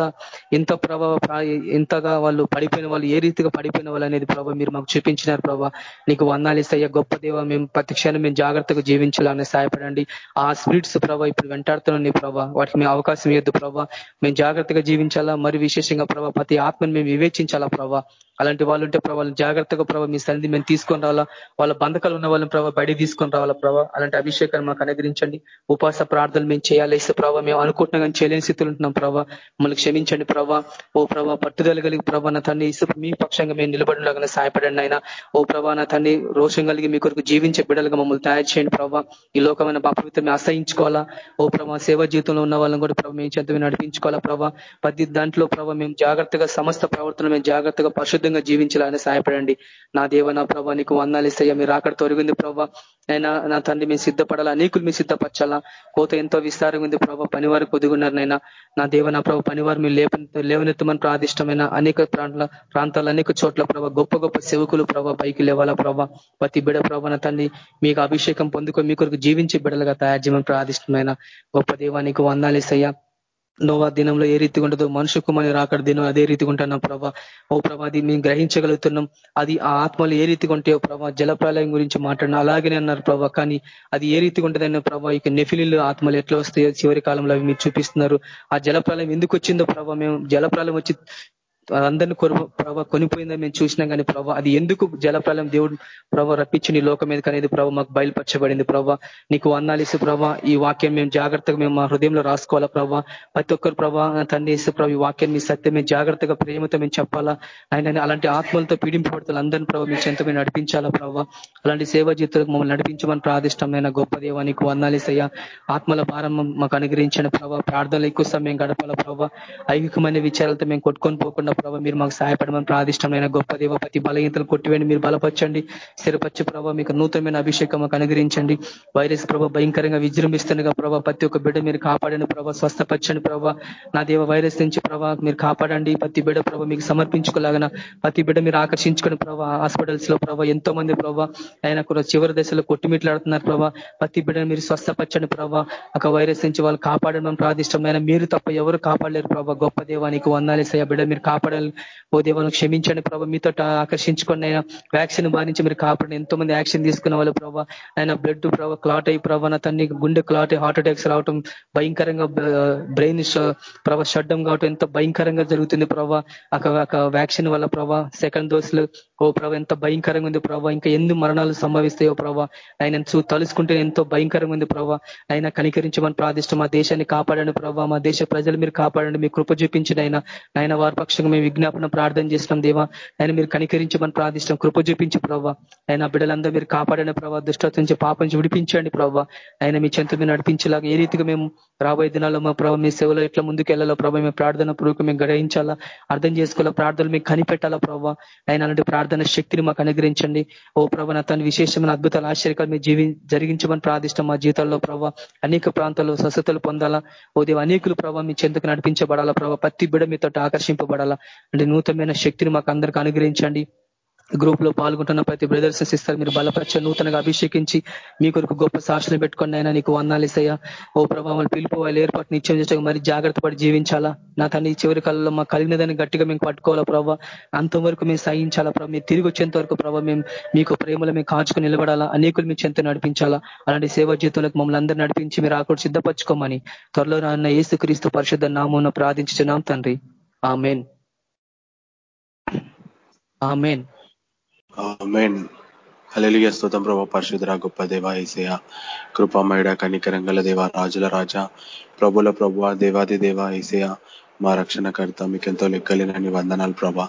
ఇంత ప్రభావ ఇంతగా వాళ్ళు పడిపోయిన వాళ్ళు ఏ రీతిగా పడిపోయిన వాళ్ళు అనేది ప్రభా మీరు మాకు చూపించినారు ప్రభా. నీకు వందాలు ఇస్తాయ్యా గొప్ప దేవ మేము ప్రతి క్షణం మేము జాగ్రత్తగా జీవించాలని సహాయపడండి. ఆ స్పిరిట్స్ ప్రభా ఇప్పుడు వెంటాడుతున్నాయి ప్రభా. వాటికి మేము అవకాశం ఇవ్వద్దు ప్రభావ మేము జాగ్రత్తగా జీవించాలా? మరి విశేషంగా ప్రభా ప్రతి ఆత్మని మేము వివేచించాలా ప్రభావ అలాంటి వాళ్ళు ఉంటే ప్రభావం జాగ్రత్తగా ప్రభావ ప్రభావ మీ సన్నిధి మేము తీసుకొని రావాలా? వాళ్ళ బంధకాలు ఉన్న వాళ్ళని ప్రభావ బయట తీసుకొని రావాలా ప్రభావ అలాంటి అభిషేకాన్ని మాకు అనుగ్రహించండి. ఉపాస ప్రార్థనలు మేము చేయాలి. ప్రభావ మేము అనుకుంటున్నా కానీ చేయలేని స్థితిలో ఉంటున్నాం ప్రభావ మమ్మల్ని క్షమించండి ప్రభావ ఓ ప్రభావ పట్టుదల కలిగి ప్రభావ నా తండ్రి మీ పక్షంగా మేము నిలబడిలాగా సహాయపడండి ఆయన ఓ ప్రభా నా తండ్రి రోషం కలిగి మీ కొరకు జీవించే బిడ్డలుగా మమ్మల్ని తయారు చేయండి ప్రభావ ఈ లోకమైన బాపవితం అసహించుకోవాలా ఓ ప్రభావ సేవా జీవితంలో ఉన్న వాళ్ళని కూడా ప్రభావ మేము చెంత నడిపించుకోవాలా ప్రభావ ప్రతి దాంట్లో ప్రభావ మేము జాగ్రత్తగా సమస్త ప్రవర్తన మేము జాగ్రత్తగా పరిశుద్ధంగా జీవించాలని సహాయపడండి. నా దేవ నా ప్రభా నీకు వందాలు ఇస్తాయా మీరు అక్కడ తొరిగింది ప్రభావ అయినా నా తండ్రి మేము సిద్ధపడాలా? అనేకులు మీ సిద్ధపరచాలా? కోత ఎంతో విస్తారంగా ఉంది ప్రభావ పని వారు కొద్దిగున్నారు నైనా. నా దేవ నా ప్రభావ పని వారు మీరు లేప లేవనెత్తమని ప్రాదిష్టమైన అనేక ప్రాంతాల ప్రాంతాల అనేక చోట్ల ప్రభావ గొప్ప గొప్ప సేవకులు ప్రభావ పైకి లేవాలా ప్రభావ ప్రతి బిడ ప్రభావ తండ్రి మీకు అభిషేకం పొందుకొని మీ కొరకు జీవించే బిడలుగా తయారు చేయమని ప్రాదిష్టమైన గొప్ప దేవానికి వందాలేసయ్యా నోవా దినంలో ఏ రీతిగా ఉంటుందో మనుషు కుమారి రాకడ దినం అదే రీతిగా ఉంటాను ప్రభా. ఓ ప్రభా అది మేము గ్రహించగలుగుతున్నాం. అది ఆ ఆత్మలు ఏ రీతిగా ఉంటాయో ప్రభా జలప్రలయం గురించి మాట్లాడిన అలాగనే అన్నారు ప్రభా. కానీ అది ఏ రీతిగా ఉంటుందన్న ప్రభా ఇక నెఫిలీలు ఆత్మలు ఎట్లా వస్తాయో చివరి కాలంలో అవి మీరు చూపిస్తున్నారు. ఆ జలప్రలయం ఎందుకు వచ్చిందో ప్రభా మేము జలప్రలయం వచ్చి అందరినీ కొరు ప్రభావ కొనిపోయిందని మేము చూసినాం కానీ ప్రభావ అది ఎందుకు జలప్రలయం దేవుడు ప్రభావ రప్పించి నీ లోకం మీద అనేది ప్రభావ మాకు బయలుపరచబడింది ప్రభావ నీకు వందాలిసు ప్రభావ ఈ వాక్యం మేము జాగ్రత్తగా మేము మా హృదయంలో రాసుకోవాలా ప్రభావ ప్రతి ఒక్కరు ప్రభావ తండ్రి ఇసు ప్రభావ ఈ వాక్యం మీ సత్యం మేము జాగ్రత్తగా ప్రేమతో మేము చెప్పాలా. ఆయన అలాంటి ఆత్మలతో పీడింపబడుతున్న అందరినీ ప్రభావ మీ చెంత మేము నడిపించాలా ప్రభావ అలాంటి సేవా జీవితాలకు మమ్మల్ని నడిపించమని ప్రాదిష్టమైన గొప్ప దేవా నీకు వందాలిసయ్యా ఆత్మల భారం మాకు అనుగ్రహించిన ప్రభావ ప్రార్థనలు ఎక్కువ సమయం గడపాల ప్రభావ ఐహికమైన విచారాలతో మేము కొట్టుకొని పోకుండా ప్రభావ మీరు మాకు సహాయపడమని ప్రాదిష్టమైన గొప్ప దేవ ప్రతి బలహీనతలు కొట్టివేయండి. మీరు బలపరచండి. స్థిరపచ్చి ప్రభావ మీకు నూతనమైన అభిషేకం మాకు అనుగ్రహించండి. వైరస్ ప్రభావ భయంకరంగా విజృంభిస్తుండగా ప్రభావ ప్రతి ఒక్క బిడ్డ మీరు కాపాడండి ప్రభావ స్వస్థపరచండి ప్రభావ నా దేవ వైరస్ నుంచి ప్రభావ మీరు కాపాడండి. ప్రతి బిడ్డ ప్రభావ మీకు సమర్పించుకోలాగన ప్రతి బిడ్డ మీరు ఆకర్షించుకుని ప్రభావ హాస్పిటల్స్లో ప్రభావ ఎంతో మంది ప్రభావ ఆయన కూడా చివరి దశలో కొట్టిమిట్లాడుతున్నారు ప్రభావ ప్రతి బిడ్డను మీరు స్వస్థపరచండి ప్రభావ ఒక వైరస్ నుంచి వాళ్ళు కాపాడడం ప్రాదిష్టమైన మీరు తప్ప ఎవరు కాపాడలేరు ప్రభావ గొప్ప దేవానికి వందాలేసయ్య బిడ్డ మీరు కాపాడాలి. ఓ దేవాలను క్షమించండి ప్రభావ మీతో ఆకర్షించుకొని అయినా వ్యాక్సిన్ బాధించి మీరు కాపాడండి. ఎంతో మంది యాక్షన్ తీసుకున్న వాళ్ళు ప్రభావ ఆయన బ్లడ్ ప్రభావ క్లాట్ అయ్యి ప్రభావ తన్ని గుండె క్లాట్ అయ్యి హార్ట్ అటాక్స్ రావటం భయంకరంగా బ్రెయిన్ ప్రభావ షడ్డం కావటం ఎంత భయంకరంగా జరుగుతుంది ప్రభావ ఒక వ్యాక్సిన్ వల్ల ప్రభావ సెకండ్ డోస్లు ఓ ప్రభావ ఎంత భయంకరంగా ఉంది ప్రభావ ఇంకా ఎన్ని మరణాలు సంభవిస్తాయో ప్రభావ ఆయన తలుసుకుంటే ఎంతో భయంకరంగా ఉంది ప్రభావ ఆయన కనికరించమని ప్రాదిష్టం మా దేశాన్ని కాపాడండి ప్రభావ మా దేశ ప్రజలు మీరు కాపాడండి. మీ కృప చూపించిన ఆయన. ఆయన వారి పక్షంగా మేము విజ్ఞాపన ప్రార్థన చేస్తున్నాం దేవా. ఆయన మీరు కనికరించమని ప్రార్థిస్తాం కృప చూపించి ప్రవ్వ. ఆయన బిడ్డలందరూ మీరు కాపాడని ప్రభావ దుష్టత నుంచి పాపం నుంచి విడిపించండి ప్రభావ ఆయన మీ చెంత మీరు నడిపించేలాగా ఏ రీతిగా మేము రాబోయే దినాల్లో మా ప్రభావ మీ సేవలో ఎట్లా ముందుకు వెళ్ళాలో ప్రభావ మేము ప్రార్థన పూర్వక మేము గ్రహించాలా? అర్థం చేసుకోవాలా? ప్రార్థనలు మీకు కనిపెట్టాలా ప్రభావ ఆయన అలాంటి ప్రార్థన శక్తిని మాకు అనుగ్రహించండి. ఓ ప్రభావ తను విశేషమైన అద్భుతాలు ఆశ్చర్యకాలు మీరు జీవి జరిగించమని ప్రార్థిస్తాం మా జీవితాల్లో ప్రభావ అనేక ప్రాంతాల్లో స్వస్థతలు పొందాలా? ఓ దేవ అనేకులు ప్రభావ మీ చెంతకు నడిపించబడాలా? ప్రభావ ప్రతి బిడ మీతో ఆకర్షింపబడాలా? అంటే నూతనమైన శక్తిని మాకు అందరికి అనుగ్రహించండి. గ్రూప్లో పాల్గొంటున్న ప్రతి బ్రదర్స్ సిస్టర్ మీరు బలపరిచ నూతనగా అభిషేకించి మీ కొరకు గొప్ప సాక్షులు పెట్టుకుని అయినా నీకు వందాలిసయ్యా ఓ ప్రభావం పిలుపు వాళ్ళు ఏర్పాటు నిత్యం చేసే మరి జాగ్రత్త పడి జీవించాలా? నా తన చివరి కాలంలో మాకు కలిగినదాన్ని గట్టిగా మేము పట్టుకోవాలా ప్రభావ అంతవరకు మేము సహించాలా ప్రభావ మీరు తిరిగి వచ్చేంత వరకు ప్రభావ మేము మీకు ప్రేమలో మేము కాచుకుని నిలబడాలా? అనేకులు మీ చెంత నడిపించాలా? అలాంటి సేవా జీవితంలోకి మమ్మల్ని అందరూ నడిపించి మీరు ఆకుడు సిద్ధపరచుకోమని త్వరలో రాన్న ఏసుక్రీస్తు పరిశుద్ధ నామం ప్రార్థించున్నాం తండ్రి. ఆమెన్. ఆమెన్. మెయిన్ హలలియ స్తోతం ప్రభా పరిశుద్ర గొప్ప దేవ ఏసయ కృపామయుడ కనికరంగల దేవ రాజుల రాజా ప్రభుల ప్రభు దేవాది దేవ ఏసయ మా రక్షణకర్త మీకెంతో లెక్కలేనని వందనాలు ప్రభా.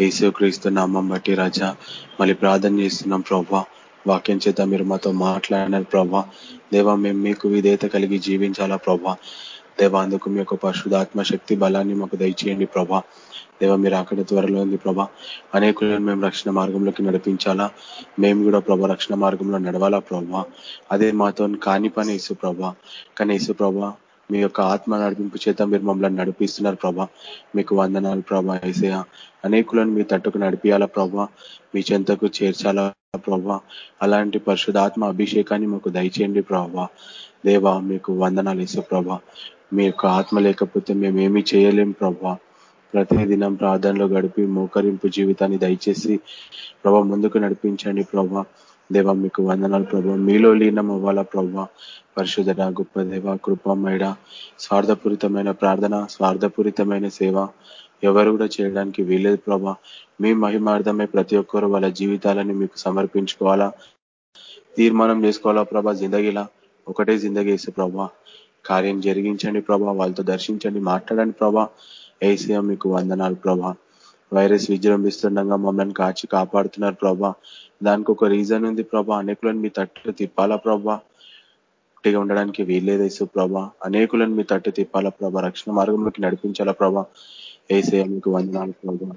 ఏసు క్రీస్తు నామం బట్టి రాజా మళ్ళీ ప్రార్థన చేస్తున్నాం ప్రభా. వాక్యం చేత మీరు మాతో మాట్లాడినారు ప్రభా. దేవా మేము మీకు విధేయత కలిగి జీవించాలా ప్రభా. దేవా అందుకు మీ యొక్క పరిశుధాత్మ శక్తి బలాన్ని మాకు దయచేయండి ప్రభా. దేవ మీరు అక్కడ త్వరలో ఉంది ప్రభా. అనేకులను మేము రక్షణ మార్గంలోకి నడిపించాలా? మేము కూడా ప్రభా రక్షణ మార్గంలో నడవాలా ప్రభా? అదే మాతో కాని పని ఇసు ప్రభా. కానీ ఇసు ప్రభా మీ యొక్క ఆత్మ నడిపింపు చేత మీరు మమ్మల్ని నడిపిస్తున్నారు ప్రభా. మీకు వందనాలు ప్రభా ఏసయ అనేకులను మీ తట్టుకు నడిపియాలా ప్రభా? మీ చెంతకు చేర్చాలా ప్రభా? అలాంటి పరిశుధాత్మ అభిషేకాన్ని మాకు దయచేయండి ప్రభా. దేవా మీకు వందనాలు ఇసు ప్రభా. మీ యొక్క ఆత్మ లేకపోతే మేము ఏమీ చేయలేం ప్రభా. ప్రతిదినం ప్రార్థనలో గడిపి మోకరింపు జీవితాన్ని దయచేసి ప్రభా ముందుకు నడిపించండి ప్రభా. దేవ మీకు వందనాలు ప్రభా. మీలో లీనం అవ్వాలా ప్రభా. పరిశుధన గొప్ప దేవ కృపమేడ స్వార్థపూరితమైన ప్రార్థన స్వార్థపూరితమైన సేవ ఎవరు కూడా చేయడానికి వీలేదు ప్రభా. మీ మహిమార్థమే ప్రతి ఒక్కరు వాళ్ళ జీవితాలని మీకు సమర్పించుకోవాలా తీర్మానం చేసుకోవాలా ప్రభా జిందగీలా. ఒకటే జిందగీ వేసే ప్రభా. కార్యం జరిగించండి ప్రభా వాళ్ళతో దర్శించండి మాట్లాడండి ప్రభా. ఏసీఎం మీకు వందనాలు ప్రభా. వైరస్ విజృంభిస్తుండగా మమ్మల్ని కాచి కాపాడుతున్నారు ప్రభా. దానికి ఒక రీజన్ ఉంది ప్రభా. అనేకులను మీ తట్టు తిప్పాలా ప్రభా? గట్టిగా ఉండడానికి వీల్లేదేసు ప్రభా. అనేకులను మీ తట్టు తిప్పాలా ప్రభా. రక్షణ మార్గంలోకి నడిపించాలా ప్రభా. ఏసే మీకు వందనాలు ప్రభా.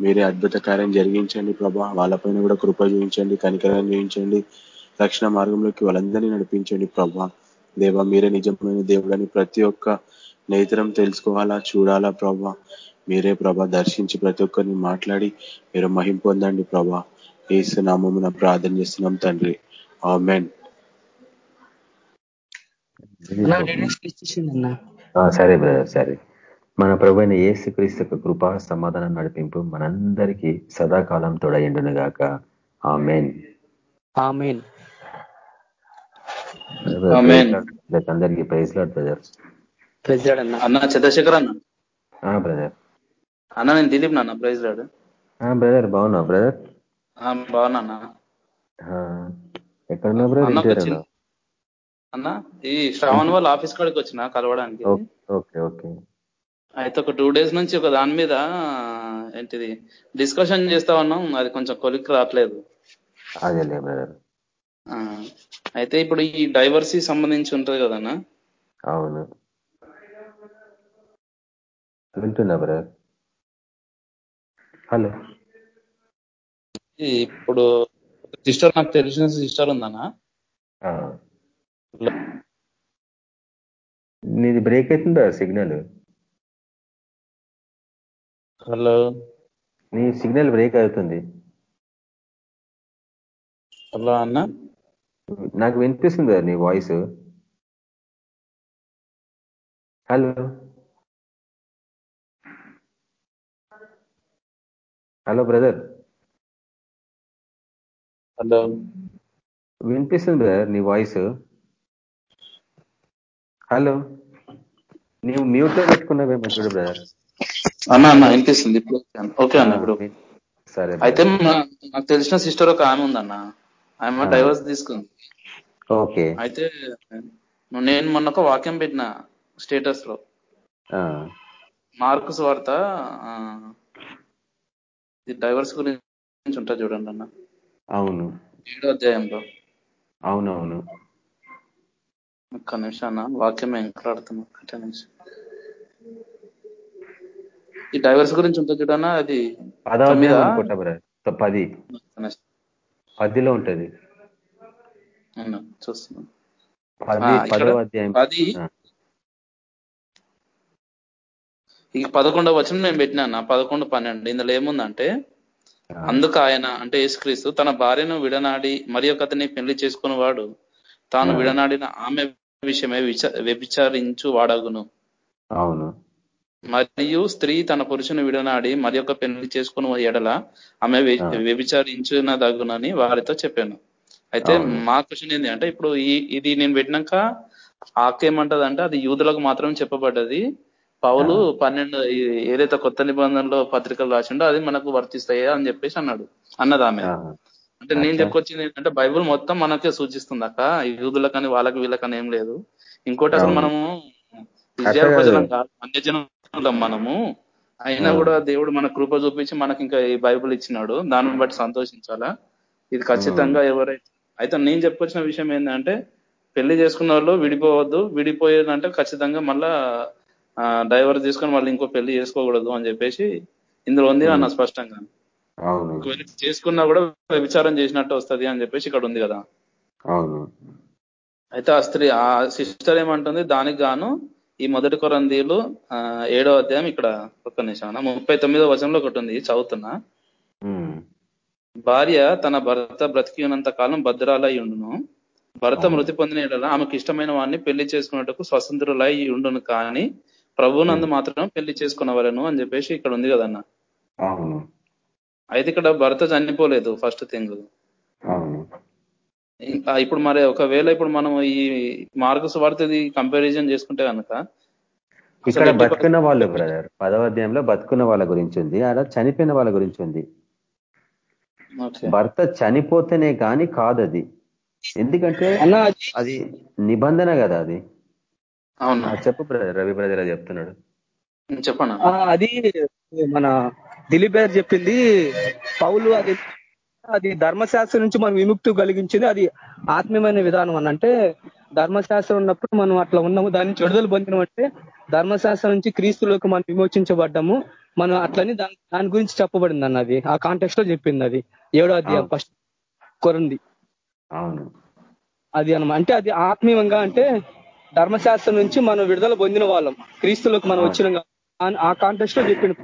మీరే అద్భుత కార్యం జరిగించండి ప్రభా. వాళ్ళపైన కూడా కృప చూపించండి కనికరం చూపించండి. రక్షణ మార్గంలోకి వాళ్ళందరినీ నడిపించండి ప్రభా. దేవ మీరే నిజమైన దేవుడని ప్రతి ఒక్క నేతరం తెలుసుకోవాలా చూడాలా ప్రభా? మీరే ప్రభా దర్శించి ప్రతి ఒక్కరిని మాట్లాడి మీరు మహిం పొందండి ప్రభా. ఏసు నామమున ప్రార్థన చేస్తున్నాం తండ్రి. ఆమెన్. సరే బ్రదర్ సరే. మన ప్రభు అయిన ఏసు క్రీస్తు కృపా సమాధానం నడిపింపు మనందరికీ సదాకాలం తోడయండును గాక. ఆమెన్. అందరికీ ప్రైజ్ లాడ్ బ్రదర్ అన్న. చంద్రశేఖర్ అన్న. బ్రదర్ అన్న నేను దిలీప్ నాన్న ప్రైజ్ రాడు బ్రదర్ బాగున్నావు బ్రదర్ బాగున్నా ఎక్కడున్నా బ్రదర్ అన్న ఈ శ్రావణ్ వాళ్ళ ఆఫీస్ కాడికి వచ్చిన కలవడానికి. Okay okay. అయితే ఒక టూ డేస్ నుంచి ఒక దాని మీద ఏంటిది డిస్కషన్ చేస్తా ఉన్నాం. అది కొంచెం కొలిక్ రావట్లేదు. అదేలే బ్రదర్ అయితే ఇప్పుడు ఈ డైవర్సీ సంబంధించి ఉంటుంది కదన్నా అవును. వింటున్నా బ్రదర్ హలో. ఇప్పుడు సిస్టర్ నాకు తెలిసిన సిస్టర్ ఉందన్నా. నీది బ్రేక్ అవుతుందా సిగ్నల్? హలో. నీ సిగ్నల్ బ్రేక్ అవుతుంది. హలో అన్న. నాకు వినిపిస్తుంది నీ voice? Hello. Hello brother. Hello. వినిపిస్తుంది బ్రదర్ నీ వాయిస్? హలో. నీవు మ్యూట్లో పెట్టుకున్నావేమో చూడు బ్రదర్. అన్న అన్న వినిపిస్తుంది. ఇప్పుడు ఓకే అన్న ఇప్పుడు. సరే అయితే నాకు తెలిసిన సిస్టర్ ఒక ఆమె ఉందన్న. ఆమె డైవర్స్ తీసుకుంది. ఓకే. అయితే నేను మొన్న ఒక వాక్యం పెట్టిన స్టేటస్లో మార్కుస్ వార్త డైవర్స్ గురించి ఉంటుంది చూడండి అన్న. అవును. ఏడో అధ్యాయంలో. అవునవును. ఒక్క నిమిషం అన్న వాక్యం ఎంకలాడుతున్నా ఒక్క నిమిషం. ఈ డైవర్స్ గురించి ఉంటుంది చూడన్నా అది పది పదిలో ఉంటది. చూస్తున్నాను పది ఇక పదకొండవ వచనం నేను పెట్టినా పదకొండు పన్నెండు. ఇందులో ఏముందంటే అందుకు ఆయన అంటే యేసుక్రీస్తు తన భార్యను విడనాడి మరి ఒకతని పెళ్ళి చేసుకున్న వాడు తాను విడనాడిన ఆమె విషయమే వ్యభిచారించు వాడగును అవును. మరియు స్త్రీ తన పురుషుని విడనాడి మరి ఒక పెళ్ళి చేసుకుని ఎడల ఆమె వ్యభిచారించిన దగునని వారితో చెప్పాను. అయితే మా క్వశ్చన్ ఏంటి అంటే ఇప్పుడు ఈ ఇది నేను పెట్టినాక ఆకేమంటదంటే అది యూదులకు మాత్రం చెప్పబడ్డది. పౌలు పన్నెండు ఏదైతే కొత్త నిబంధనలో పత్రికలు రాసిండో అది మనకు వర్తిస్తాయా అని చెప్పేసి అన్నాడు అన్నది ఆమె అంటే నేను చెప్పుకొచ్చింది ఏంటంటే బైబుల్ మొత్తం మనకే సూచిస్తుంది అక్క. యూదులకని వాళ్ళకి వీళ్ళకని ఏం లేదు. ఇంకోటి అసలు మనము ఇజ్రాయల్ ప్రజలం కాదు అన్యజనం మనము. అయినా కూడా దేవుడు మన కృప చూపించి మనకి ఇంకా ఈ బైబుల్ ఇచ్చినాడు. దానిని బట్టి సంతోషించాలా? ఇది ఖచ్చితంగా ఎవరైతే అయితే నేను చెప్పుకొచ్చిన విషయం ఏంటంటే పెళ్ళి చేసుకున్న వాళ్ళు విడిపోవద్దు. విడిపోయేదంటే ఖచ్చితంగా మళ్ళా డైవర్ తీసుకొని మళ్ళీ ఇంకో పెళ్ళి చేసుకోకూడదు అని చెప్పేసి ఇందులో ఉంది అన్న స్పష్టంగా. ఒకవేళ చేసుకున్నా కూడా వ్యభిచారం చేసినట్టు వస్తుంది అని చెప్పేసి ఇక్కడ ఉంది కదా. అయితే ఆ స్త్రీ ఆ సిస్టర్ ఏమంటుంది? దానికి గాను ఈ మొదటి కొరందీలు ఏడో అధ్యాయం ఇక్కడ ఒక్క నిమిషం ముప్పై తొమ్మిదో వచనంలో ఒకటి ఉంది చదువుతున్నా. భార్య తన భర్త బ్రతికి ఉన్నంత కాలం భద్రాలై ఉండును. భర్త మృతి పొందిన ఆమెకు ఇష్టమైన వాడిని పెళ్ళి చేసుకున్నట్టుకు స్వతంత్రులై ఉండును కానీ ప్రభునందు మాత్రం పెళ్ళి చేసుకున్నవారను అని చెప్పేసి ఇక్కడ ఉంది కదన్న. అయితే ఇక్కడ భర్త చనిపోలేదు ఫస్ట్ థింగ్. ఇప్పుడు మరి ఒకవేళ ఇప్పుడు మనం ఈ మార్గస్ వార్తది కంపారిజన్ చేసుకుంటే కనుక ఇక్కడ బతుకున్న వాళ్ళు బ్రదర్ పదవ అధ్యాయంలో బతుకున్న వాళ్ళ గురించి ఉంది అలా చనిపోయిన వాళ్ళ గురించి ఉంది. భర్త చనిపోతేనే కానీ కాదు అది ఎందుకంటే అది నిబంధన కదా అది. అవును. చెప్పు బ్రదర్ రవి బ్రదర్ అది చెప్తున్నాడు. చెప్పండి అది మన దిలీప్ గారు చెప్పింది పౌలు అది అది ధర్మశాస్త్రం నుంచి మనం విముక్తి కలిగించింది అది ఆత్మీయమైన విధానం అని. అంటే ధర్మశాస్త్రం ఉన్నప్పుడు మనం అట్లా ఉన్నాము దాని నుంచి విడుదల పొందినం అంటే ధర్మశాస్త్రం నుంచి క్రీస్తులోకి మనం విమోచించబడ్డాము. మనం అట్లని దాని గురించి చెప్పబడింది అన్న అది. ఆ కాంటెక్స్ట్లో చెప్పింది అది. ఏడో అధ్యాయం ఫస్ట్ కొరంది. అవును. అది అనమాట అంటే అది ఆత్మీయంగా అంటే ధర్మశాస్త్రం నుంచి మనం విడుదల పొందిన వాళ్ళం. క్రీస్తులకు మనం వచ్చిన ఆ కాంటెక్స్ట్లో చెప్పింది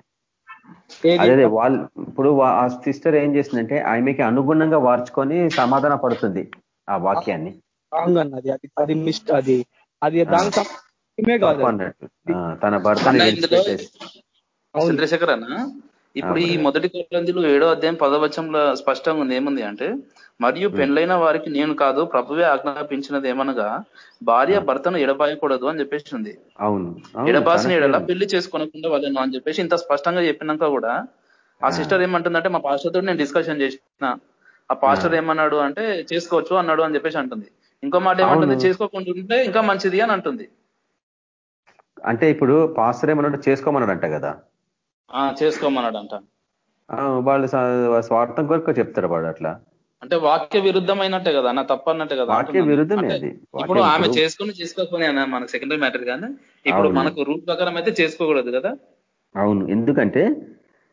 అదే వాళ్ళు ఇప్పుడు ఆ సిస్టర్ ఏం చేసిందంటే ఆమెకి అనుగుణంగా వార్చుకొని సమాధాన పడుతుంది ఆ వాక్యాన్ని. అది అది మిస్ట్ అది అది కాదు తన భర్త చంద్రశేఖర్ అన్న ఇప్పుడు ఈ మొదటి కొలందిలో ఏడో అధ్యాయం పదవచంలో స్పష్టంగా ఉంది. ఏముంది అంటే మరియు పెళ్ళైన వారికి నేను కాదు ప్రభువే ఆజ్ఞాపించినది ఏమనగా భార్య భర్తను ఎడబాయకూడదు అని చెప్పేసి ఉంది అవును ఎడబాసిన ఎడల పెళ్ళి చేసుకోనకుండా వాళ్ళను అని చెప్పేసి ఇంత స్పష్టంగా చెప్పినాక కూడా ఆ సిస్టర్ ఏమంటుందంటే మా పాస్టర్ తోటి నేను డిస్కషన్ చేసిన. ఆ పాస్టర్ ఏమన్నాడు అంటే చేసుకోవచ్చు అన్నాడు అని చెప్పేసి అంటుంది. ఇంకో మాట ఏమంటుంది చేసుకోకుండా ఉంటే ఇంకా మంచిది అని అంటుంది. అంటే ఇప్పుడు పాస్టర్ ఏమన్నాడు చేసుకోమన్నాడు అంట కదా చేసుకోమన్నాడు అంట వాళ్ళు స్వార్థం కొరకు చెప్తారు వాడు అట్లా. అంటే వాక్య విరుద్ధమైనట్టే కదా అన్న తప్పన్నట్టే కదా వాక్య విరుద్ధమే అది. ఇప్పుడు ఆమె చేసుకుని చేసుకోకపోయి అన్న మనకు సెకండరీ మ్యాటర్ కానీ ఇప్పుడు మనకు రూట్ ప్రకారం అయితే చేసుకోకూడదు కదా. అవును. ఎందుకంటే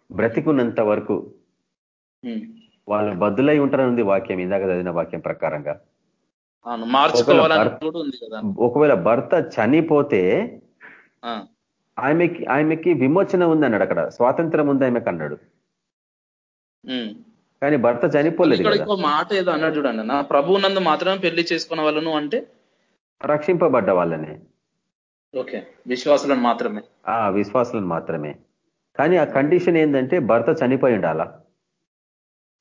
బ్రతికున్నంత వరకు వాళ్ళు బద్దులై ఉంటారని వాక్యం ఇందాక చదివిన వాక్యం ప్రకారంగా. ఒకవేళ భర్త చనిపోతే ఆమెకి ఆమెకి విమోచన ఉంది అన్నాడు అక్కడ. స్వాతంత్రం ఉంది ఆమెకు అన్నాడు. కానీ భర్త చనిపోలేదు ఇక్కడ మాట ఏదో అన్నాడు చూడండి. నా ప్రభు నందు మాత్రమే పెళ్ళి చేసుకున్న వాళ్ళను అంటే? రక్షింపబడ్డ వాళ్ళని. ఓకే. విశ్వాసులను మాత్రమే. ఆ విశ్వాసులను మాత్రమే. కానీ ఆ కండిషన్ ఏంటంటే భర్త చనిపోయి ఉండాలా?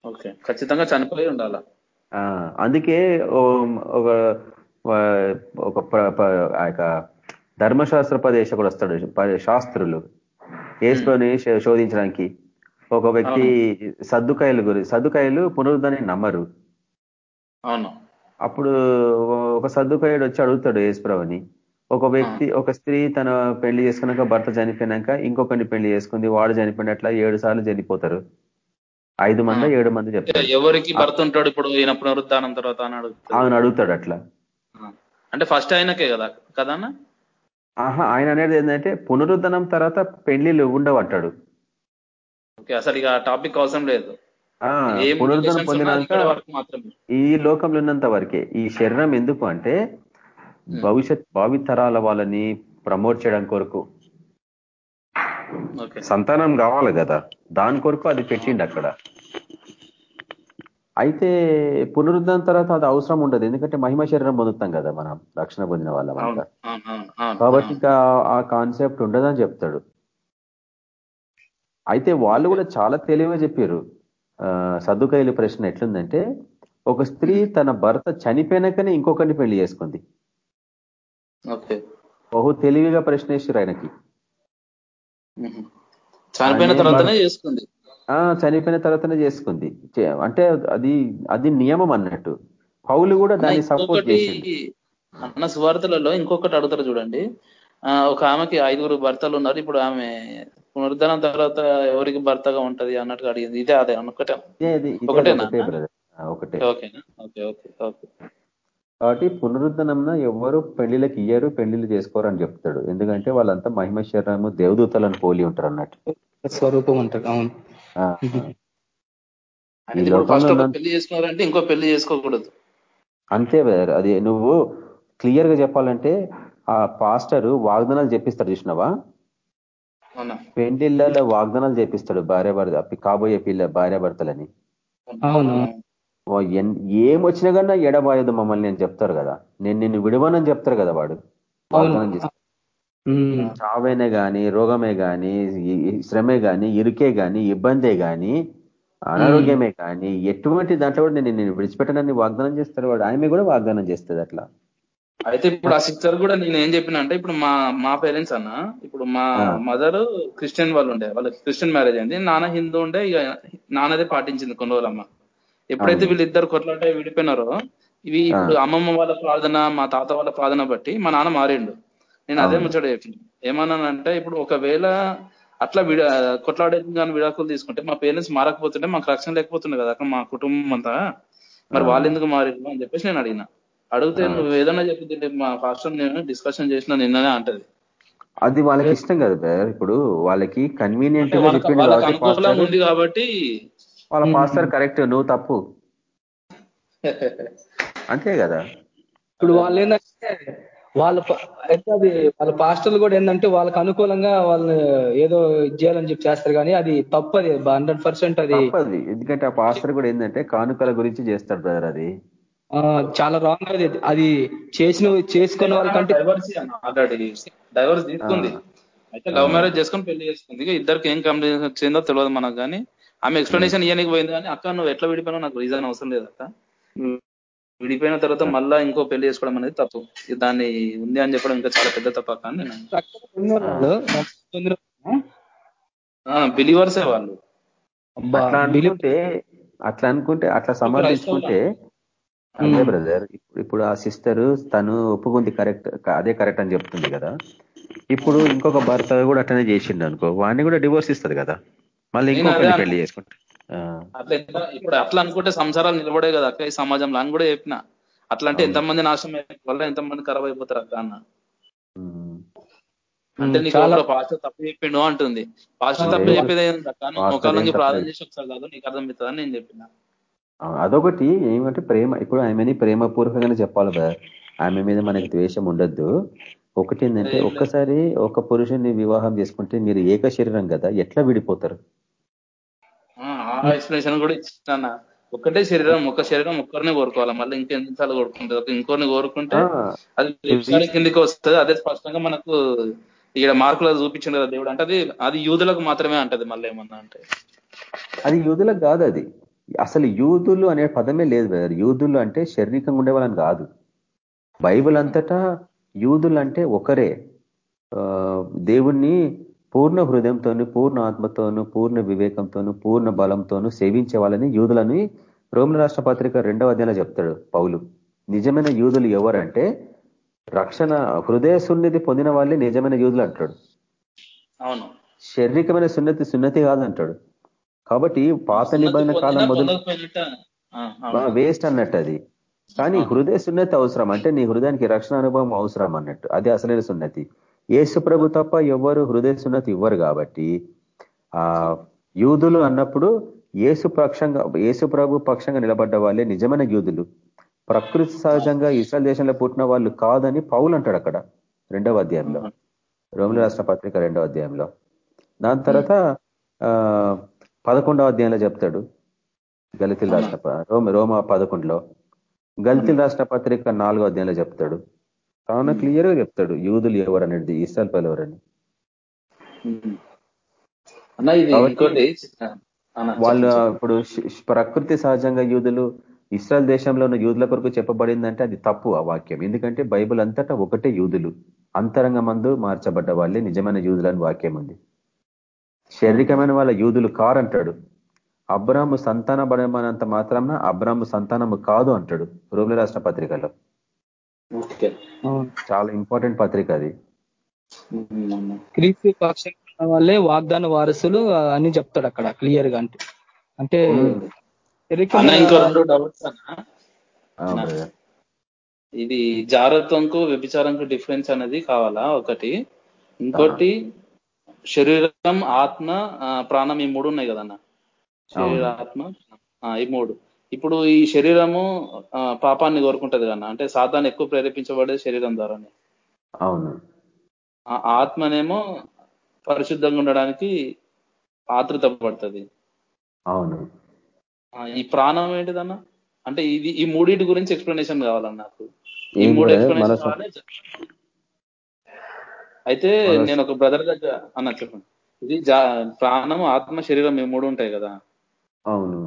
ఓకే. ఖచ్చితంగా చనిపోయి ఉండాలా? అందుకే ఒక ఒక ధర్మశాస్త్ర ప్రదేశకుడు వస్తాడు శాస్త్రులు. ఏసులోని శోధించడానికి. ఒక వ్యక్తి సర్దుకాయలు గురి సర్దుకాయలు పునరుద్ధాన్ని నమ్మరు. అవును. అప్పుడు ఒక సర్దుకాయుడు వచ్చి అడుగుతాడు యేసుప్రభుని ఒక వ్యక్తి ఒక స్త్రీ తన పెళ్ళి చేసుకున్నాక భర్త చనిపోయినాక ఇంకొకరిని పెళ్ళి చేసుకుంది వాడు చనిపోయినట్ల ఏడు సార్లు చనిపోతారు. ఐదు మంది ఏడు మంది చెప్తారు ఎవరికి భర్త ఉంటాడు ఇప్పుడు ఈయన పునరుద్ధానం తర్వాత ఆయన అడుగుతాడు. అట్లా. అంటే ఫస్ట్ ఆయనకే కదా కదా ఆహా ఆయన అనేది ఏంటంటే పునరుద్ధనం తర్వాత పెళ్ళిళ్ళు ఉండవు అంటాడు అసలు ఇక టాపిక్ అవసరం లేదు. పునరుద్ధరణ పొందినాక ఈ లోకంలో ఉన్నంత వరకే ఈ శరీరం ఎందుకు అంటే భవిష్యత్ భావితరాల వాళ్ళని ప్రమోట్ చేయడం కొరకు. సంతానం కావాలి కదా దాని కొరకు అది పెట్టిండి అక్కడ. అయితే పునరుద్ధరణ తర్వాత అది అవసరం ఉండదు ఎందుకంటే మహిమ శరీరం పొందుతాం కదా మనం రక్షణ పొందిన వాళ్ళం కాబట్టి ఇంకా ఆ కాన్సెప్ట్ ఉండదని చెప్తాడు. అయితే వాళ్ళు కూడా చాలా తెలివిగా చెప్పారు. సర్దుకాయలు ప్రశ్న ఎట్లుందంటే ఒక స్త్రీ తన భర్త చనిపోయినాకనే ఇంకొకరిని పెళ్ళి చేసుకుంది. బహు తెలివిగా ప్రశ్న వేసారు ఆయనకి. చనిపోయిన తర్వాతనే చేసుకుంది. చనిపోయిన తర్వాతనే చేసుకుంది. అంటే అది అది నియమం అన్నట్టు. పౌలు కూడా దాన్ని సపోర్ట్ చేసి అన్న సువార్తలలో ఇంకొకటి అడుగుతారు చూడండి. ఒక ఆమెకి ఐదుగురు భర్తలు ఉన్నారు. ఇప్పుడు ఆమె పునరుద్ధరణ తర్వాత ఎవరికి భర్తగా ఉంటది అన్నట్టుగా అడిగింది. ఇదే అదే ఒకటే ఒకటేనా? ఒకటే ఓకేనా? Okay okay okay. కాబట్టి పునరుద్ధరణంన ఎవరు పెళ్ళిళ్ళకి ఇయ్యరు పెళ్ళిళ్ళు చేసుకోరు అని చెప్తాడు. ఎందుకంటే వాళ్ళంతా మహిమ శరీరము దేవదూతలను పోలి ఉంటారు అన్నట్టు. స్వరూపం అంటారు అవును. పెళ్ళి చేసుకున్నారంటే ఇంకో పెళ్ళి చేసుకోకూడదు. అంతే అది నువ్వు క్లియర్గా చెప్పాలంటే ఆ పాస్టర్ వాగ్దానాలు చెప్పిస్తాడు చూసినావా? పెండిళ్ళలో వాగ్దానాలు చేపిస్తాడు భార్య భర్త కాబోయే పిల్ల భార్య భర్తలని. ఏం వచ్చినా కన్నా ఎడబాయదు మమ్మల్ని నేను చెప్తారు కదా. నేను నిన్ను విడవనని చెప్తారు కదా వాడు. వాగ్దానం చేస్తాడు చావైనా గాని రోగమే గాని శ్రమే గాని ఇరుకే గాని ఇబ్బందే గాని అనారోగ్యమే కానీ ఎటువంటి దాంట్లో కూడా నేను నేను విడిచిపెట్టనని వాగ్దానం చేస్తాడు వాడు. ఆమె కూడా వాగ్దానం చేస్తుంది అట్లా. అయితే ఇప్పుడు ఆ సిస్టర్ కూడా నేను ఏం చెప్పిన అంటే ఇప్పుడు మా మా పేరెంట్స్ అన్న ఇప్పుడు మా మదర్ క్రిస్టియన్ వాళ్ళు ఉండే వాళ్ళకి క్రిస్టియన్ మ్యారేజ్ అయింది. నాన్న హిందూ ఉండే ఇక నాన్నదే పాటించింది కొన్ని రోజులమ్మ ఎప్పుడైతే వీళ్ళిద్దరు కొట్లాట విడిపోయినారో ఇవి ఇప్పుడు అమ్మమ్మ వాళ్ళ ప్రార్థన మా తాత వాళ్ళ ప్రార్థన బట్టి మా నాన్న మారిండు. నేను అదే ముచ్చట చెప్పిన. ఏమన్నానంటే ఇప్పుడు ఒకవేళ అట్లా విడ కొట్లాడేది కానీ విడాకులు తీసుకుంటే మా పేరెంట్స్ మారకపోతుంటే మాకు రక్షణ లేకపోతుండే కదా అక్కడ మా కుటుంబం అంతా. మరి వాళ్ళు ఎందుకు మారిండు అని చెప్పేసి నేను అడిగిన. అడిగితే నువ్వు ఏదైనా చెప్పింది మా పాస్టర్ నేను డిస్కషన్ చేసిన నిన్ననే అంటది. అది వాళ్ళకి ఇష్టం కదా బ్రదర్ ఇప్పుడు వాళ్ళకి కన్వీనియంట్గా ఉంది కాబట్టి వాళ్ళ పాస్టర్ కరెక్ట్ నువ్వు తప్పు. అంతే కదా. ఇప్పుడు వాళ్ళు ఏంటంటే వాళ్ళ అయితే అది వాళ్ళ పాస్టర్లు కూడా ఏంటంటే వాళ్ళకి అనుకూలంగా వాళ్ళని ఏదో చేయాలని చెప్పి చేస్తారు కానీ అది తప్పది హండ్రెడ్ పర్సెంట్ అది ఎందుకంటే ఆ పాస్టర్ కూడా ఏంటంటే కానుకల గురించి చేస్తాడు బ్రదర్ అది. చాలా రాంగ్ అది. అది చేసిన చేసుకున్న వాళ్ళకంటే డైవర్స్ ఆల్రెడీ డైవర్స్ తీసుకుంది అయితే లవ్ మ్యారేజ్ చేసుకొని పెళ్ళి చేసుకుంది. ఇక ఇద్దరికి ఏం కంప్లైంట్ వచ్చిందో తెలియదు మనకు కానీ ఆమె ఎక్స్ప్లెనేషన్ ఇయ్యనికి పోయింది కానీ అక్క నువ్వు ఎట్లా విడిపోయినావు? నాకు రీజన్ అవసరం లేదు అక్క. నువ్వు విడిపోయిన తర్వాత మళ్ళా ఇంకో పెళ్ళి చేసుకోవడం అనేది తప్పు. దాన్ని ఉంది అని చెప్పడం ఇంకా చాలా పెద్ద తప్ప కానీ బిలీవర్సే వాళ్ళు అట్లా అనుకుంటే అట్లా సమర్థించుకుంటే అదే బ్రదర్ ఇప్పుడు ఇప్పుడు ఆ సిస్టర్ తను ఒప్పుకుంది కరెక్ట్ అదే కరెక్ట్ అని చెప్తుంది కదా. ఇప్పుడు ఇంకొక భర్త కూడా అట్లనే చేసిండు అనుకో వాడిని కూడా డివోర్స్ ఇస్తుంది కదా. మళ్ళీ ఇంకొకరిని అదే పెళ్ళి చేసుకుంటా. అట్లా ఇప్పుడు అట్లా అనుకుంటే సంసారాలు నిలబడే కదా అక్క ఈ సమాజంలో అని కూడా చెప్పిన. అట్లా అంటే ఎంతమంది నాశనం వల్ల ఎంతమంది ఖరాబ్ అయిపోతారు అక్క అన్న. అంటే నీకు పాస్టర్ తప్పు చెప్పిండు అంటుంది. పాస్టర్ తప్పు. చెప్పేది ఏంటి అక్క? నువ్వు ప్రార్థన. చేసి ఒకసారి కాదు నీకు అర్థమవుతుందని నేను చెప్పిన. అదొకటి ఏమంటే ప్రేమ ఇప్పుడు ఆమెని ప్రేమపూర్వకంగానే చెప్పాలి బ్రదర్ ఆమె మీద మనకి ద్వేషం ఉండొద్దు. ఒకటి ఏంటంటే. ఒక్కసారి ఒక పురుషుని వివాహం చేసుకుంటే మీరు ఏక శరీరం కదా ఎట్లా విడిపోతారు? ఎక్స్ప్లెనేషన్ కూడా ఇచ్చిన ఒక్కటే శరీరం ఒక శరీరం ఒక్కరిని కోరుకోవాలి. మళ్ళీ ఇంకెన్నిసార్లు కోరుకుంటుంది ఒక ఇంకోరిని కోరుకుంటే అది కిందికి వస్తుంది. అదే స్పష్టంగా మనకు ఇక్కడ మార్కులో చూపించింది కదా దేవుడు. అంటే అది అది యూదులకు మాత్రమే అంటది మళ్ళీ ఏమన్నా అంటే. అది యూదులకు కాదు అది. అసలు యూదులు అనే పదమే లేదు బ్రదర్ యూదులు అంటే శారీరకంగా ఉండే వాళ్ళని కాదు. బైబిల్ అంతటా యూదులు అంటే ఒకరే. ఆ, దేవుణ్ణి పూర్ణ హృదయంతోను పూర్ణ ఆత్మతోను పూర్ణ వివేకంతోను పూర్ణ బలంతోను సేవించే వాళ్ళని యూదులని రోమిల రాష్ట్ర పత్రిక రెండవ అధ్యాయంలో చెప్తాడు పౌలు. నిజమైన యూదులు ఎవరంటే రక్షణ హృదయ సున్నిధి పొందిన వాళ్ళే నిజమైన యూదులు అంటాడు. అవును. శారీరకమైన సున్నతి సున్నతి కాదంటాడు. కాబట్టి పాత నిబంధన కాలం మొదలు. వేస్ట్ అన్నట్టు అది. కానీ హృదయ సున్నతి అవసరం. అంటే నీ హృదయానికి రక్షణ అనుభవం అవసరం అన్నట్టు. అది అసలైన సున్నతి. ప్రభు తప్ప ఎవరు హృదయ సున్నతి ఇవ్వరు కాబట్టి ఆ యూదులు అన్నప్పుడు యేసు పక్షంగా యేసు ప్రభు పక్షంగా నిలబడ్డ వాళ్ళే నిజమైన యూదులు. ప్రకృతి సహజంగా ఇస్రాయల్ దేశంలో పుట్టిన వాళ్ళు కాదని పౌలు అంటాడు అక్కడ రెండవ అధ్యాయంలో. రోమిల రాష్ట్ర పత్రిక రెండవ అధ్యాయంలో. దాని తర్వాత ఆ పదకొండవ అధ్యాయంలో చెప్తాడు గలితిల్ రాష్ట్ర రోమ రోమ పదకొండులో. గలితిల్ రాష్ట్ర పత్రిక నాలుగో అధ్యాయంలో చెప్తాడు. కావున క్లియర్గా చెప్తాడు యూదులు ఎవరు అనేది ఇస్రాయల్ పలు ఎవరని వాళ్ళు ఇప్పుడు ప్రకృతి సహజంగా యూదులు ఇస్రాయల్ దేశంలో ఉన్న యూదుల కొరకు చెప్పబడిందంటే అది తప్పు ఆ వాక్యం. ఎందుకంటే బైబిల్ అంతటా ఒకటే యూదులు. అంతరంగ మందు మార్చబడ్డ వాళ్ళే నిజమైన యూదులు అని వాక్యం ఉంది. శారీరకమైన వాళ్ళ యూదులు కారంటాడు అబ్రాము సంతాన బడమనంత మాత్రాన అబ్రాము సంతానము కాదు అంటాడు రోమిల రాష్ట్ర పత్రికలో. చాలా ఇంపార్టెంట్ పత్రిక అది. క్రీస్తు పక్షంగా ఉన్న వాళ్ళే వాగ్దాన వారసులు అని చెప్తాడు అక్కడ క్లియర్గా అంటే అంటే. ఇది జాగ్రత్తకు వ్యభిచారంకు డిఫరెన్స్ అనేది కావాలా? ఒకటి. ఇంకోటి శరీరం ఆత్మ ప్రాణం ఈ మూడు ఉన్నాయి కదన్న? శరీర అవును. ఆత్మ ఆ, ఈ మూడు. ఇప్పుడు ఈ శరీరము పాపాన్ని కోరుకుంటది కన్నా అంటే సాతాన్ని ఎక్కువ ప్రేరేపించబడేది శరీరం ద్వారానే. అవును. ఆత్మనేమో పరిశుద్ధంగా ఉండడానికి ఆతృత పడుతుంది. అవును. ఈ ప్రాణం ఏంటిదన్న? అంటే ఇది ఈ మూడింటి గురించి ఎక్స్ప్లెనేషన్ కావాలన్న నాకు? ఈ మూడు? ఎక్స్ప్లెనేషన్ అయితే నేను ఒక బ్రదర్ దగ్గర అన్న చెప్పండి. ఇది ప్రాణం ఆత్మ శరీరం ఈ మూడు ఉంటాయి కదా. అవును.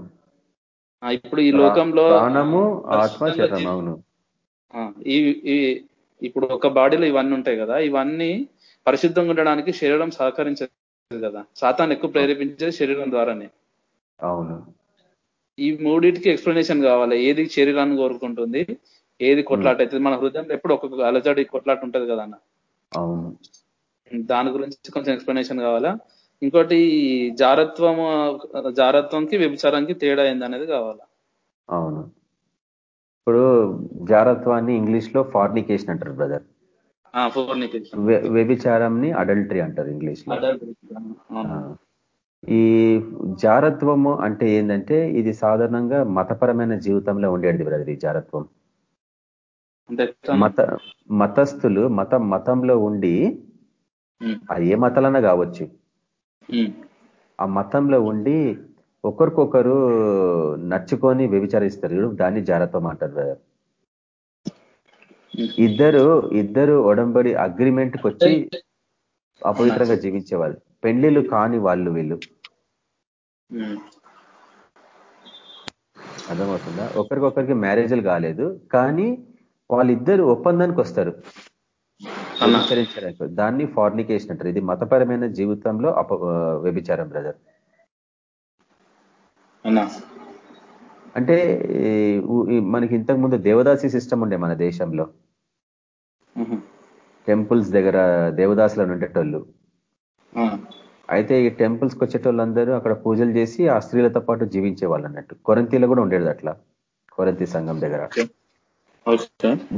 ఇప్పుడు ఈ లోకంలో ప్రాణము ఆత్మ శరీరం అవును. ఈ ఇప్పుడు ఒక బాడీలో ఇవన్నీ ఉంటాయి కదా. ఇవన్నీ పరిశుద్ధంగా ఉండడానికి శరీరం సహకరించదు కదా. సాతాన్ని ఎక్కువ ప్రేరేపించేది శరీరం ద్వారానే. అవును. ఈ మూడింటికి ఎక్స్ప్లెనేషన్ కావాలి. ఏది శరీరాన్ని కోరుకుంటుంది ఏది కొట్లాట అవుతుంది మన హృదయంలో ఎప్పుడు ఒక్కొక్క అలజడి కొట్లాట ఉంటది కదా అన్న. అవును. దాని గురించి కొంచెం ఎక్స్ప్లెనేషన్ కావాలా? ఇంకోటి జారత్వం జారత్వంకి వ్యభిచారానికి తేడా ఏంది అనేది కావాలా? అవును. ఇప్పుడు జారత్వాన్ని ఇంగ్లీష్లో ఫార్నికేషన్ అంటారు బ్రదర్ వ్యభిచారంని అడల్టరీ అంటారు ఇంగ్లీష్లో. ఈ జారత్వము అంటే ఏంటంటే ఇది సాధారణంగా మతపరమైన జీవితంలో ఉండేది బ్రదర్ ఈ జారత్వం? మత మతస్థులు మత మతంలో ఉండి అది ఏ మతాలన్నా కావచ్చు. ఆ మతంలో ఉండి ఒకరికొకరు నచ్చుకొని వ్యభిచరిస్తారు. దాన్ని జారత్వం అంటారు. ఇద్దరు ఇద్దరు ఒడంబడి అగ్రిమెంట్కి వచ్చి అపవిత్రంగా జీవించేవాళ్ళు. పెళ్ళిళ్ళు కాని వాళ్ళు వీళ్ళు. అర్థమవుతుందా? ఒకరికొకరికి మ్యారేజ్లు కాలేదు. కానీ వాళ్ళిద్దరు ఒప్పందానికి వస్తారు. అన్న. వ్యభిచరించడానికి దాన్ని ఫార్నికేషన్ అంటారు. ఇది మతపరమైన జీవితంలో అప వ్యభిచారం బ్రదర్ అంటే మనకి ఇంతకు ముందు దేవదాసి సిస్టమ్ ఉండే మన దేశంలో. టెంపుల్స్ దగ్గర దేవదాసులను ఉండేటోళ్ళు. అయితే ఈ టెంపుల్స్కి వచ్చేటోళ్ళందరూ అక్కడ పూజలు చేసి ఆ స్త్రీలతో పాటు జీవించే వాళ్ళు అన్నట్టు. కొరంతిలో కూడా ఉండేది అట్లా. కొరంతి సంఘం దగ్గర.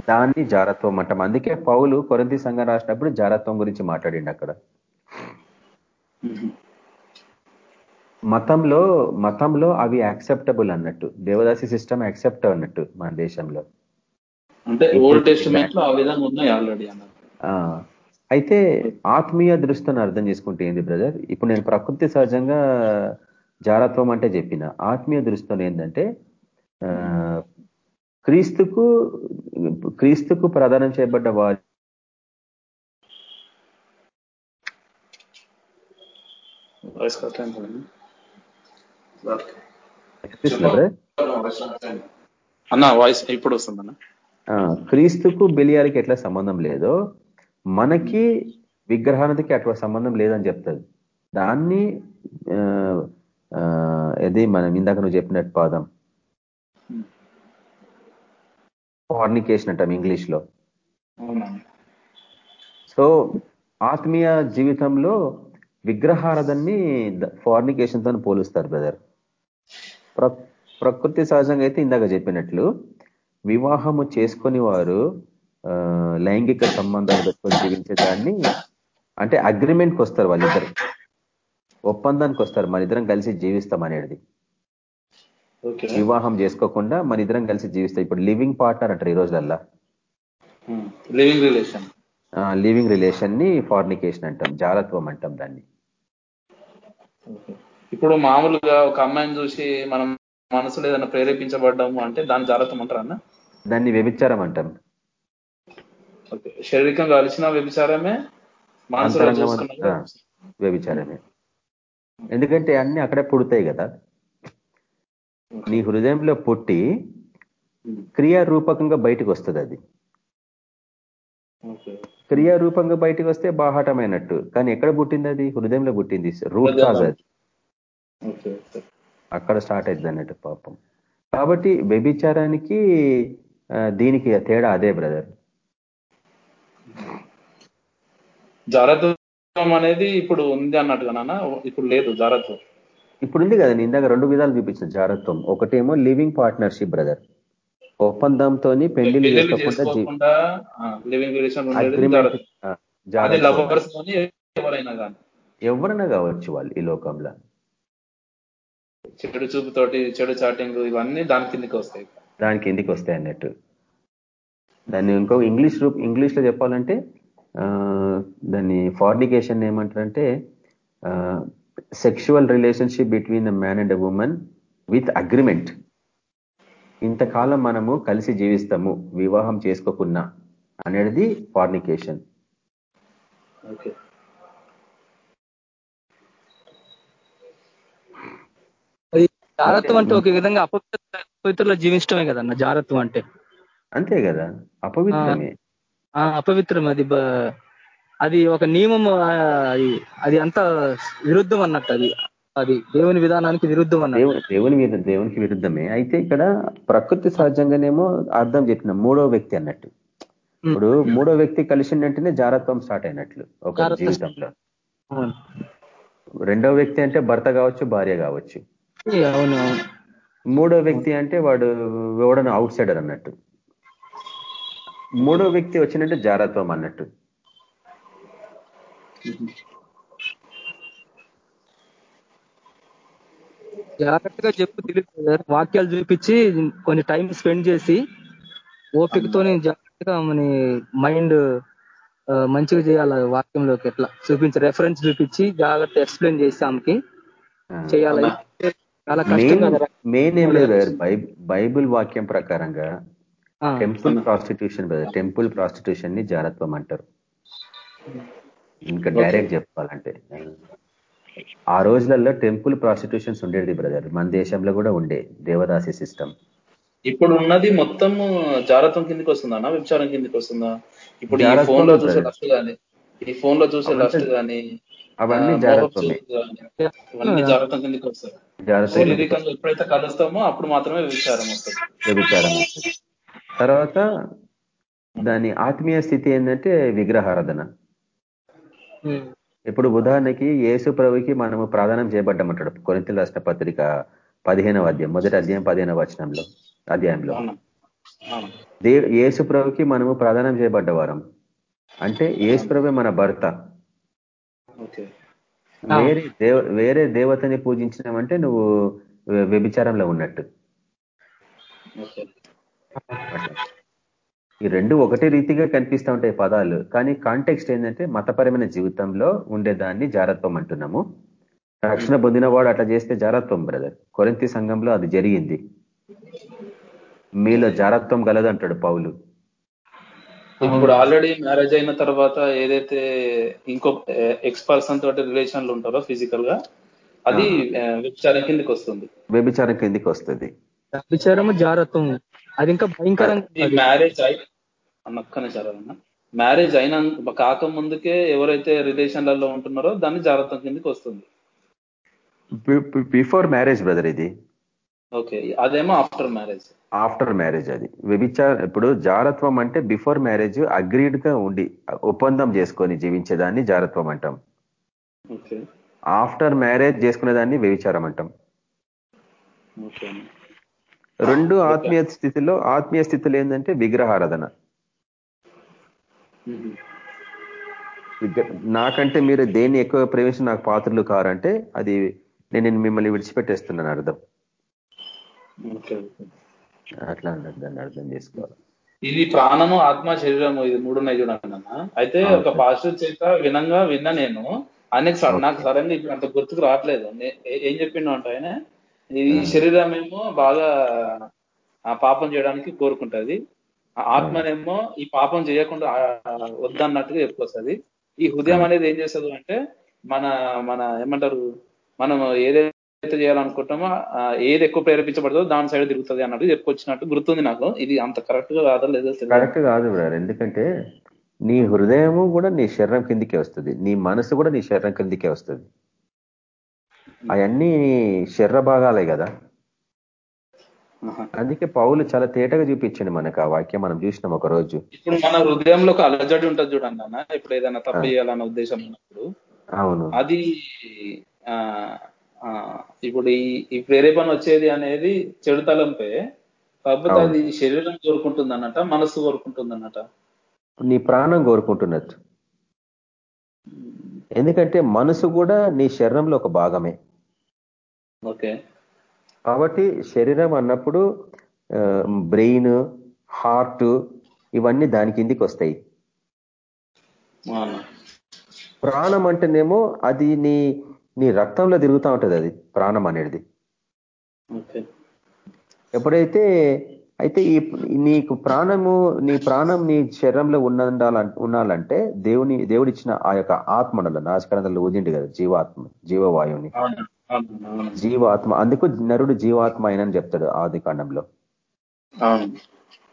దాన్ని జారత్వం అంటాం. అందుకే పౌలు కొరంతి సంఘం రాసినప్పుడు జారత్వం గురించి మాట్లాడిండు అక్కడ. ఉహు. మతంలో మతంలో అవి యాక్సెప్టబుల్ అన్నట్టు. దేవదాసి సిస్టమ్ యాక్సెప్ట్ అన్నట్టు మన దేశంలో. అంటే ఇప్పుడు ఓల్డ్ టెస్టిమెంట్లో ఆ విధంగా ఉన్నాయి ఆల్రెడీ అన్న ఆ అయితే ఆత్మీయ దృష్టిని అర్థం చేసుకుంటే ఏంది బ్రదర్ ఇప్పుడు నేను ప్రకృతి సహజంగా జారత్వం అంటే చెప్పిన. ఆత్మీయ దృష్టితో ఏంటంటే క్రీస్తుకు క్రీస్తుకు ప్రదానం చేయబడ్డ వారి? అన్న వాయిస్ ఇప్పుడు వస్తుంది అన్న ఆ, క్రీస్తుకు బెలియాలకి ఎట్లా సంబంధం లేదో మనకి విగ్రహానికి అట్లా సంబంధం లేదని చెప్తుంది. దాన్ని అది మనం ఇందాక నువ్వు చెప్పినట్టు పాదం. ఫార్నికేషన్ అంటాం ఇంగ్లీష్లో. సో ఆత్మీయ జీవితంలో విగ్రహారాధన్ని ఫార్నికేషన్తో పోలుస్తారు బ్రదర్ ప్రకృతి సహజంగా అయితే ఇందాక చెప్పినట్లు వివాహము చేసుకొని వారు లైంగిక సంబంధాలు పెట్టుకొని జీవించే దాన్ని అంటే అగ్రిమెంట్కి వస్తారు వాళ్ళిద్దరు. ఒప్పందానికి వస్తారు మన ఇద్దరం కలిసి జీవిస్తాం అనేది వివాహం చేసుకోకుండా మన ఇద్దరం కలిసి జీవిస్తాం ఇప్పుడు లివింగ్ పార్ట్నర్ అంటారు ఈ రోజులల్లా. Living relation. లివింగ్ రిలేషన్ని ఫార్నికేషన్ అంటాం జారత్వం అంటాం దాన్ని. ఇప్పుడు మామూలుగా ఒక అమ్మాయిని చూసి మనం మనసులో ఏదైనా ప్రేరేపించబడ్డాము అంటే దాని జాగ్రత్త అంటారా అన్న? దాన్ని వ్యభిచారం అంటాం. శారీరకంగా కలిసిన వ్యభిచారమే ఆ, వ్యభిచారమే. ఎందుకంటే అన్ని అక్కడే పుడతాయి కదా. నీ హృదయంలో పుట్టి క్రియారూపకంగా బయటకు వస్తుంది అది. క్రియారూపంగా బయటకు వస్తే బాహాటమైనట్టు. కానీ ఎక్కడ పుట్టింది అది? హృదయంలో పుట్టింది. రూట్ కాజ్ అది. అక్కడ స్టార్ట్ అయింది అన్నట్టు పాపం. కాబట్టి వ్యభిచారానికి దీనికి తేడా అదే బ్రదర్. జారత్వం అనేది ఇప్పుడు ఉంది అన్నట్టుగా నాన్న. ఇప్పుడు లేదు జారత్వం. ఇప్పుడు ఉంది కదా నేను ఇందాక రెండు విధాలు చూపించిన జారత్వం ఒకటేమో లివింగ్ పార్ట్నర్షిప్ బ్రదర్. ఒప్పందంతో పెళ్ళి చేసుకోకుండా అగ్రిమెంట్ ఎవరైనా కావచ్చు వాళ్ళు ఈ లోకంలో. చెడు చూపుతోటి చెడు చాటింగ్ ఇవన్నీ దాని కిందకి వస్తాయి. దానికి ఎందుకు వస్తాయి అన్నట్టు. దాన్ని ఇంకో ఇంగ్లీష్ రూప్ ఇంగ్లీష్లో చెప్పాలంటే దాన్ని ఫార్నికేషన్ ఏమంటారంటే sexual relationship between a man and a woman with agreement ఇంతకాలం మనము కలిసి జీవిస్తాము వివాహం చేసుకోకున్నా అనేది ఫార్నికేషన్ అంటే ఒక విధంగా అపవిత్ర అపవిత్రలో జీవించడమే కదన్న జాగ్రత్తం అంటే. అంతే కదా అపవిత్రమే. అపవిత్రం అది అది ఒక నియమం అది అంత విరుద్ధం అన్నట్టు అది. అది దేవుని విధానానికి విరుద్ధం అన్నట్టు. దేవుని మీద దేవునికి విరుద్ధమే. అయితే ఇక్కడ ప్రకృతి సహజంగానేమో అర్థం చెప్పిన మూడో వ్యక్తి అన్నట్టు. ఇప్పుడు మూడో వ్యక్తి కలిసిందంటేనే జారత్వం స్టార్ట్ అయినట్లు ఒక జీవితంలో. రెండో వ్యక్తి అంటే భర్త కావచ్చు భార్య కావచ్చు. అవును మూడో వ్యక్తి అంటే వాడు ఎవడన అవుట్ సైడర్ అన్నట్టు. మూడో వ్యక్తి వచ్చినట్టు జారత్వం అన్నట్టు. జాగ్రత్తగా చెప్పు తెలియదు వాక్యాలు చూపించి కొన్ని టైం స్పెండ్ చేసి ఓపికతో జాగ్రత్తగా మన మైండ్ మంచిగా చేయాలి వాక్యంలోకి ఎట్లా. చూపించి రెఫరెన్స్ చూపించి జాగ్రత్త ఎక్స్ప్లెయిన్ చేసి ఆమెకి చేయాలి. చాలా కష్టం మెయిన్ ఏం లేదు బైబుల్ వాక్యం ప్రకారంగా టెంపుల్ ప్రాస్టిట్యూషన్ టెంపుల్ ప్రాస్టిట్యూషన్ని జారత్వం అంటారు. ఇంకా డైరెక్ట్ చెప్పాలంటే. ఆ రోజులలో టెంపుల్ ప్రాస్టిట్యూషన్స్ ఉండేది బ్రదర్. మన దేశంలో కూడా ఉండే దేవదాసి సిస్టమ్. ఇప్పుడు ఉన్నది మొత్తం జారత్వం కిందకి వస్తుందా విచారం కిందకి వస్తుందా? ఇప్పుడు ఈ ఫోన్లో చూసే లస్ట్ కానీ ఈ ఫోన్లో చూసే లస్ట్ కానీ అవన్నీ జాగ్రత్త కిందకి వస్తాయి. ఎప్పుడైతే కలుస్తామో అప్పుడు మాత్రమే విచారం వస్తుంది. విచారం తర్వాత దాని ఆత్మీయ స్థితి ఏంటంటే విగ్రహారాధన. ఇప్పుడు ఉదాహరణకి యేసు ప్రభుకి మనము ప్రాధాన్యం చేయబడ్డమంటాడు కొరింతలు రాష్ట్ర పత్రిక పదిహేనవ అధ్యాయం మొదటి అధ్యాయం పదిహేనవ వచనంలో అధ్యాయంలో. యేసు ప్రభుకి మనము ప్రాధాన్యం చేయబడ్డవారం అంటే యేసు ప్రభు మన భర్త. వేరే దేవ వేరే దేవతని పూజించినామంటే నువ్వు వ్యభిచారంలో ఉన్నట్టు. ఈ రెండు ఒకటే రీతిగా కనిపిస్తూ ఉంటాయి పదాలు. కానీ కాంటెక్స్ట్ ఏంటంటే మతపరమైన జీవితంలో ఉండేదాన్ని జారత్వం అంటున్నాము. రక్షణ పొందినవాడు అట్లా చేస్తే జారత్వం బ్రదర్ కొరంతి సంఘంలో అది జరిగింది. మీలో జారత్వం గలదంటాడు పౌలు. ఇప్పుడు ఆల్రెడీ మ్యారేజ్ అయిన తర్వాత ఏదైతే ఇంకో ఎక్స్ పర్సన్ తోటి రిలేషన్లు ఉంటారో ఫిజికల్గా అది వ్యభిచారం కిందకి వస్తుంది. వ్యభిచారం కిందకి వస్తుంది. వ్యభిచారం జారత్వం. అది ఇంకా భయంకరంగా మ్యారేజ్ అయి అన్నక్కనే చదవన్నా మ్యారేజ్ అయిన కాక ముందుకే ఎవరైతే రిలేషన్లలో ఉంటున్నారో దాన్ని జాగ్రత్త కిందకి వస్తుంది. బిఫోర్ మ్యారేజ్ బ్రదర్ ఇది. ఓకే అదేమో ఆఫ్టర్ మ్యారేజ్ ఆఫ్టర్ మ్యారేజ్ అది. వ్యభిచార ఇప్పుడు జారత్వం అంటే బిఫోర్ మ్యారేజ్ అగ్రీడ్గా ఉండి ఒప్పందం చేసుకొని జీవించేదాన్ని జారత్వం అంటాం. ఆఫ్టర్ మ్యారేజ్ చేసుకునేదాన్ని వ్యభిచారం అంటాం. రెండు ఆత్మీయ స్థితిలో ఆత్మీయ స్థితిలో ఏంటంటే విగ్రహారాధన. నాకంటే మీరు దేన్ని ఎక్కువ ప్రవేశం నాకు పాత్రలు కారంటే అది నేను మిమ్మల్ని విడిచిపెట్టేస్తున్నాను అర్థం. అట్లా దాన్ని అర్థం చేసుకోవాలి. ఇది ప్రాణము ఆత్మ శరీరము ఇది మూడు ఉన్నాయి చూడండి అయితే ఒక పాస్టర్ చేత వినంగా విన్నా నేను అనేక నాకు సడన్గా ఇప్పుడు అంత గుర్తుకు రావట్లేదు. ఏం చెప్పిండు అంటే ఆయన? ఈ శరీరం ఏమో బాగా ఆ పాపం చేయడానికి కోరుకుంటది. ఆత్మనేమో ఈ పాపం చేయకుండా వద్దన్నట్టుగా చెప్పుకొస్తుంది. ఈ హృదయం అనేది ఏం చేస్తుంది అంటే మన మన ఏమంటారు మనం ఏదైతే చేయాలనుకుంటామో ఏది ఎక్కువ ప్రేరేపించబడదో దాని సైడ్ తిరుగుతుంది అన్నట్టు చెప్పుకొచ్చినట్టు గుర్తుంది నాకు. ఇది అంత కరెక్ట్గా కాదో లేదో కరెక్ట్ కాదు బ్రదర్. ఎందుకంటే నీ హృదయము కూడా నీ శరీరం కిందికే వస్తుంది. నీ మనసు కూడా నీ శరీరం కిందికే వస్తుంది. అవన్నీ శరీర భాగాలే కదా. అందుకే పౌలు చాలా తేటగా చూపించండి మనకు ఆ వాక్యం మనం చూసినాం ఒక రోజు. ఇప్పుడు మన హృదయంలో ఒక అలజడి ఉంటుంది చూడండి అన్న ఇప్పుడు ఏదైనా తప్పు చేయాలన్న ఉద్దేశం ఉన్నప్పుడు అవును. అది ఇప్పుడు ఈ ప్రేరేపణ వచ్చేది అనేది చెడు తలంపే కాకపోతే అది శరీరం కోరుకుంటుంది అన్నట మనసు కోరుకుంటుంది అన్నట. నీ ప్రాణం కోరుకుంటున్నట్టు. ఎందుకంటే మనసు కూడా నీ శరీరంలో ఒక భాగమే. ఓకే. కాబట్టి శరీరం అన్నప్పుడు బ్రెయిన్ హార్ట్ ఇవన్నీ దాని కిందికి వస్తాయి. ప్రాణం అంటేనేమో అది నీ నీ రక్తంలో తిరుగుతూ ఉంటుంది అది ప్రాణం అనేది. ఎప్పుడైతే అయితే ఈ నీకు ప్రాణము నీ ప్రాణం నీ శరీరంలో ఉన్నండాల ఉండాలంటే దేవుని దేవుడిచ్చిన ఆ యొక్క ఆత్మనలో నాశకరంలో ఊదిండి కదా జీవాత్మ జీవవాయువుని. జీవాత్మ అందుకు నరుడు జీవాత్మ అయినని చెప్తాడు ఆది కాండంలో.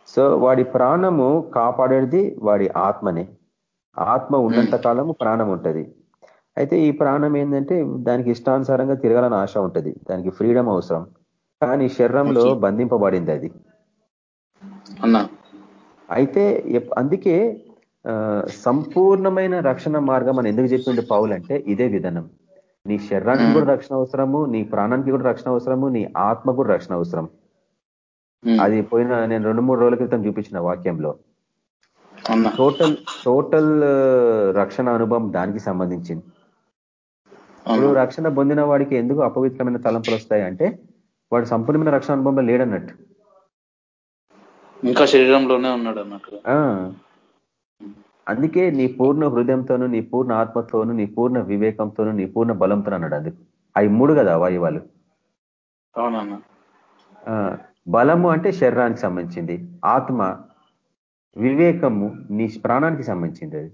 సో వాడి ప్రాణము కాపాడేది వాడి ఆత్మనే. ఆత్మ ఉన్నంత కాలము ప్రాణం ఉంటుంది. అయితే ఈ ప్రాణం ఏంటంటే దానికి ఇష్టానుసారంగా తిరగాలని ఆశ ఉంటుంది. దానికి ఫ్రీడమ్ అవసరం. కానీ శరీరంలో బంధింపబడింది అది. అయితే అందుకే సంపూర్ణమైన రక్షణ మార్గం అని ఎందుకు చెప్పిండు పౌలు అంటే ఇదే విధానం. నీ శరీరానికి కూడా రక్షణ అవసరము నీ ప్రాణానికి కూడా రక్షణ అవసరము నీ ఆత్మ కూడా రక్షణ అవసరం. అది పోయిన నేను రెండు మూడు రోజుల క్రితం చూపించిన వాక్యంలో. టోటల్ టోటల్ రక్షణ అనుభవం దానికి సంబంధించింది. ఇప్పుడు రక్షణ పొందిన వాడికి ఎందుకు అపవిత్రమైన తలంపులు వస్తాయి అంటే వాడు సంపూర్ణమైన రక్షణ అనుభవంలో లేడన్నట్టు. ఇంకా శరీరంలోనే ఉన్నాడు అన్నట్టు. అందుకే నీ పూర్ణ హృదయంతోను నీ పూర్ణ ఆత్మతోను నీ పూర్ణ వివేకంతోను నీ పూర్ణ బలంతో అన్నాడు అందుకు. అవి మూడు కదా అవునన్నా. బలము అంటే శరీరానికి సంబంధించింది. ఆత్మ వివేకము నీ ప్రాణానికి సంబంధించింది అది.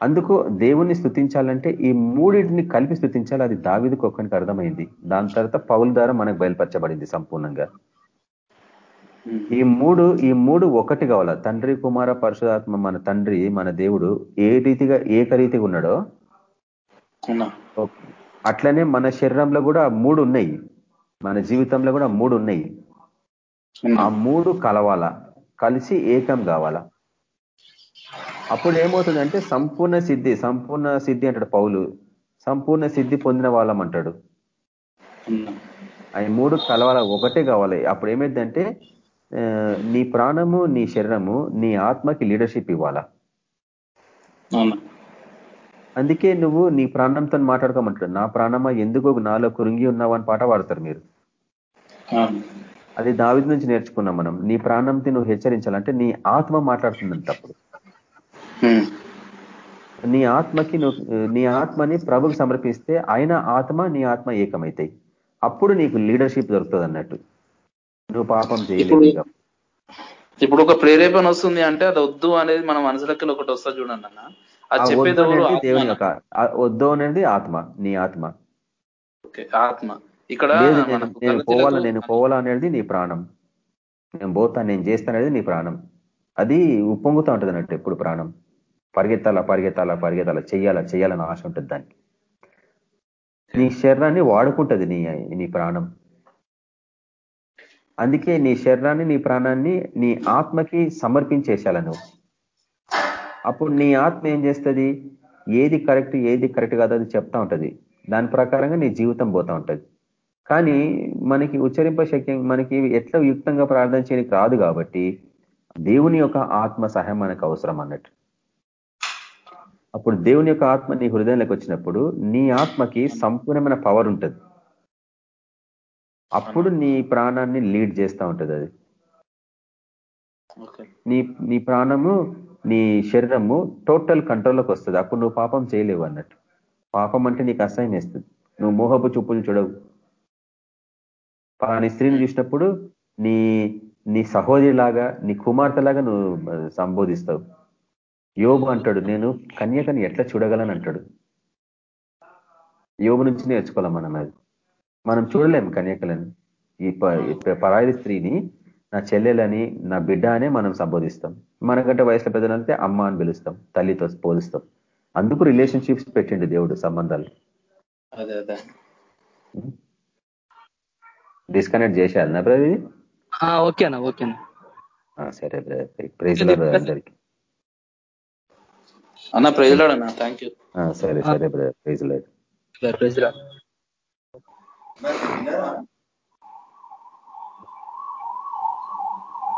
అందుకు దేవుణ్ణి స్థుతించాలంటే ఈ మూడింటిని కలిపి స్థుతించాలి అది దావిదికి ఒక్కనికి అర్థమైంది. దాని తర్వాత పౌల ద్వారా మనకు బయలుపరచబడింది సంపూర్ణంగా. ఈ మూడు ఈ మూడు ఒకటి కావాల? తండ్రి కుమార పరశురాత్మ మన తండ్రి మన దేవుడు ఏ రీతిగా ఏకరీతిగా ఉన్నాడో? అట్లనే మన శరీరంలో కూడా మూడు ఉన్నాయి. మన జీవితంలో కూడా మూడు ఉన్నాయి. ఆ మూడు కలవాలా? కలిసి ఏకం కావాలా? అప్పుడు ఏమవుతుందంటే సంపూర్ణ సిద్ధి సంపూర్ణ సిద్ధి అంటాడు పౌలు. సంపూర్ణ సిద్ధి పొందిన వాళ్ళం అంటాడు. అవి మూడు కలవాల? ఒకటే కావాలి. అప్పుడు ఏమైందంటే నీ ప్రాణము నీ శరీరము నీ ఆత్మకి లీడర్షిప్ ఇవ్వాలా? అందుకే నువ్వు నీ ప్రాణంతో మాట్లాడుకోమంటాడు నా ప్రాణమా ఎందుకు నాలో కురింగి ఉన్నావు అని పాట పాడతారు మీరు. అది దావిది నుంచి నేర్చుకున్నాం మనం. నీ ప్రాణంతో నువ్వు హెచ్చరించాలంటే నీ ఆత్మ మాట్లాడుతుందంట అప్పుడు నీ ఆత్మకి నువ్వు నీ ఆత్మని ప్రభుకి సమర్పిస్తే ఆయన ఆత్మ నీ ఆత్మ ఏకమైతాయి. అప్పుడు నీకు లీడర్షిప్ దొరుకుతుంది అన్నట్టు. నువ్వు పాపం చేయలేదు ఇప్పుడు ఒక ప్రేరేపణ వస్తుంది అంటే అది వద్దు అనేది మన మనసులకి ఒకటి వస్తా చూడండి అన్న. అది చెప్పేది దేవుని యొక్క వద్దు అనేది ఆత్మ నీ ఆత్మ. ఆత్మ. ఇక్కడ నేను పోవాలా నేను పోవాలా అనేది నీ ప్రాణం. నేను పోతా నేను చేస్తాననేది నీ ప్రాణం. అది ఉప్పొంగుతూ ఉంటుంది అన్నట్టు ఎప్పుడు ప్రాణం. పరిగెత్తాలా పరిగెత్తాలా పరిగెత్తాలా చెయ్యాలా చెయ్యాలని ఆశ ఉంటుంది దానికి. నీ శరీరాన్ని వాడుకుంటుంది నీ నీ ప్రాణం. అందుకే నీ శరీరాన్ని నీ ప్రాణాన్ని నీ ఆత్మకి సమర్పించేశాల నువ్వు అప్పుడు నీ ఆత్మ ఏం చేస్తుంది? ఏది కరెక్ట్ ఏది కరెక్ట్ కాదు అది చెప్తా ఉంటుంది. దాని ప్రకారంగా నీ జీవితం పోతా ఉంటుంది. కానీ మనకి ఉచ్చరింప శక్తి మనకి ఎట్లా యుక్తంగా ప్రార్థన చేయడానికి రాదు కాబట్టి దేవుని యొక్క ఆత్మ సహాయం మనకు అవసరం అన్నట్టు. అప్పుడు దేవుని యొక్క ఆత్మ నీ హృదయంలోకి వచ్చినప్పుడు నీ ఆత్మకి సంపూర్ణమైన పవర్ ఉంటుంది. అప్పుడు నీ ప్రాణాన్ని లీడ్ చేస్తూ ఉంటుంది అది. నీ నీ ప్రాణము నీ శరీరము టోటల్ కంట్రోల్లోకి వస్తుంది. అప్పుడు నువ్వు పాపం చేయలేవు అన్నట్టు. పాపం అంటే నీకు అసహ్యం వేస్తుంది. నువ్వు మోహపు చూపులు చూడవు. పలాని స్త్రీని చూసినప్పుడు నీ నీ సహోదరిలాగా నీ కుమార్తెలాగా నువ్వు సంబోధిస్తావు. యోగు అంటాడు నేను కన్యకని ఎట్లా చూడగలను? అంటాడు. యోగు నుంచి నేర్చుకోవాలి మనం అది. మనం చూడలేము కన్యకలని. ఈ పరాయి స్త్రీని నా చెల్లెలని నా బిడ్డ అనే మనం సంబోధిస్తాం. మనకంటే వయసులో పెద్దలంటే అమ్మ అని పిలుస్తాం తల్లితో పోలుస్తాం అందుకు రిలేషన్షిప్స్ పెట్టిండు దేవుడు సంబంధాలు. డిస్కనెక్ట్ చేసేయాలి నా బ్రదర్ ఇది? ఓకే అన్న ఓకే సరే బ్రదర్ ప్రైజ్ అందరికి. అన్న ప్రైజ్ లాడన్నా థ్యాంక్ యూ సరే సరే brother praise Lord. Praise Lord. mas né,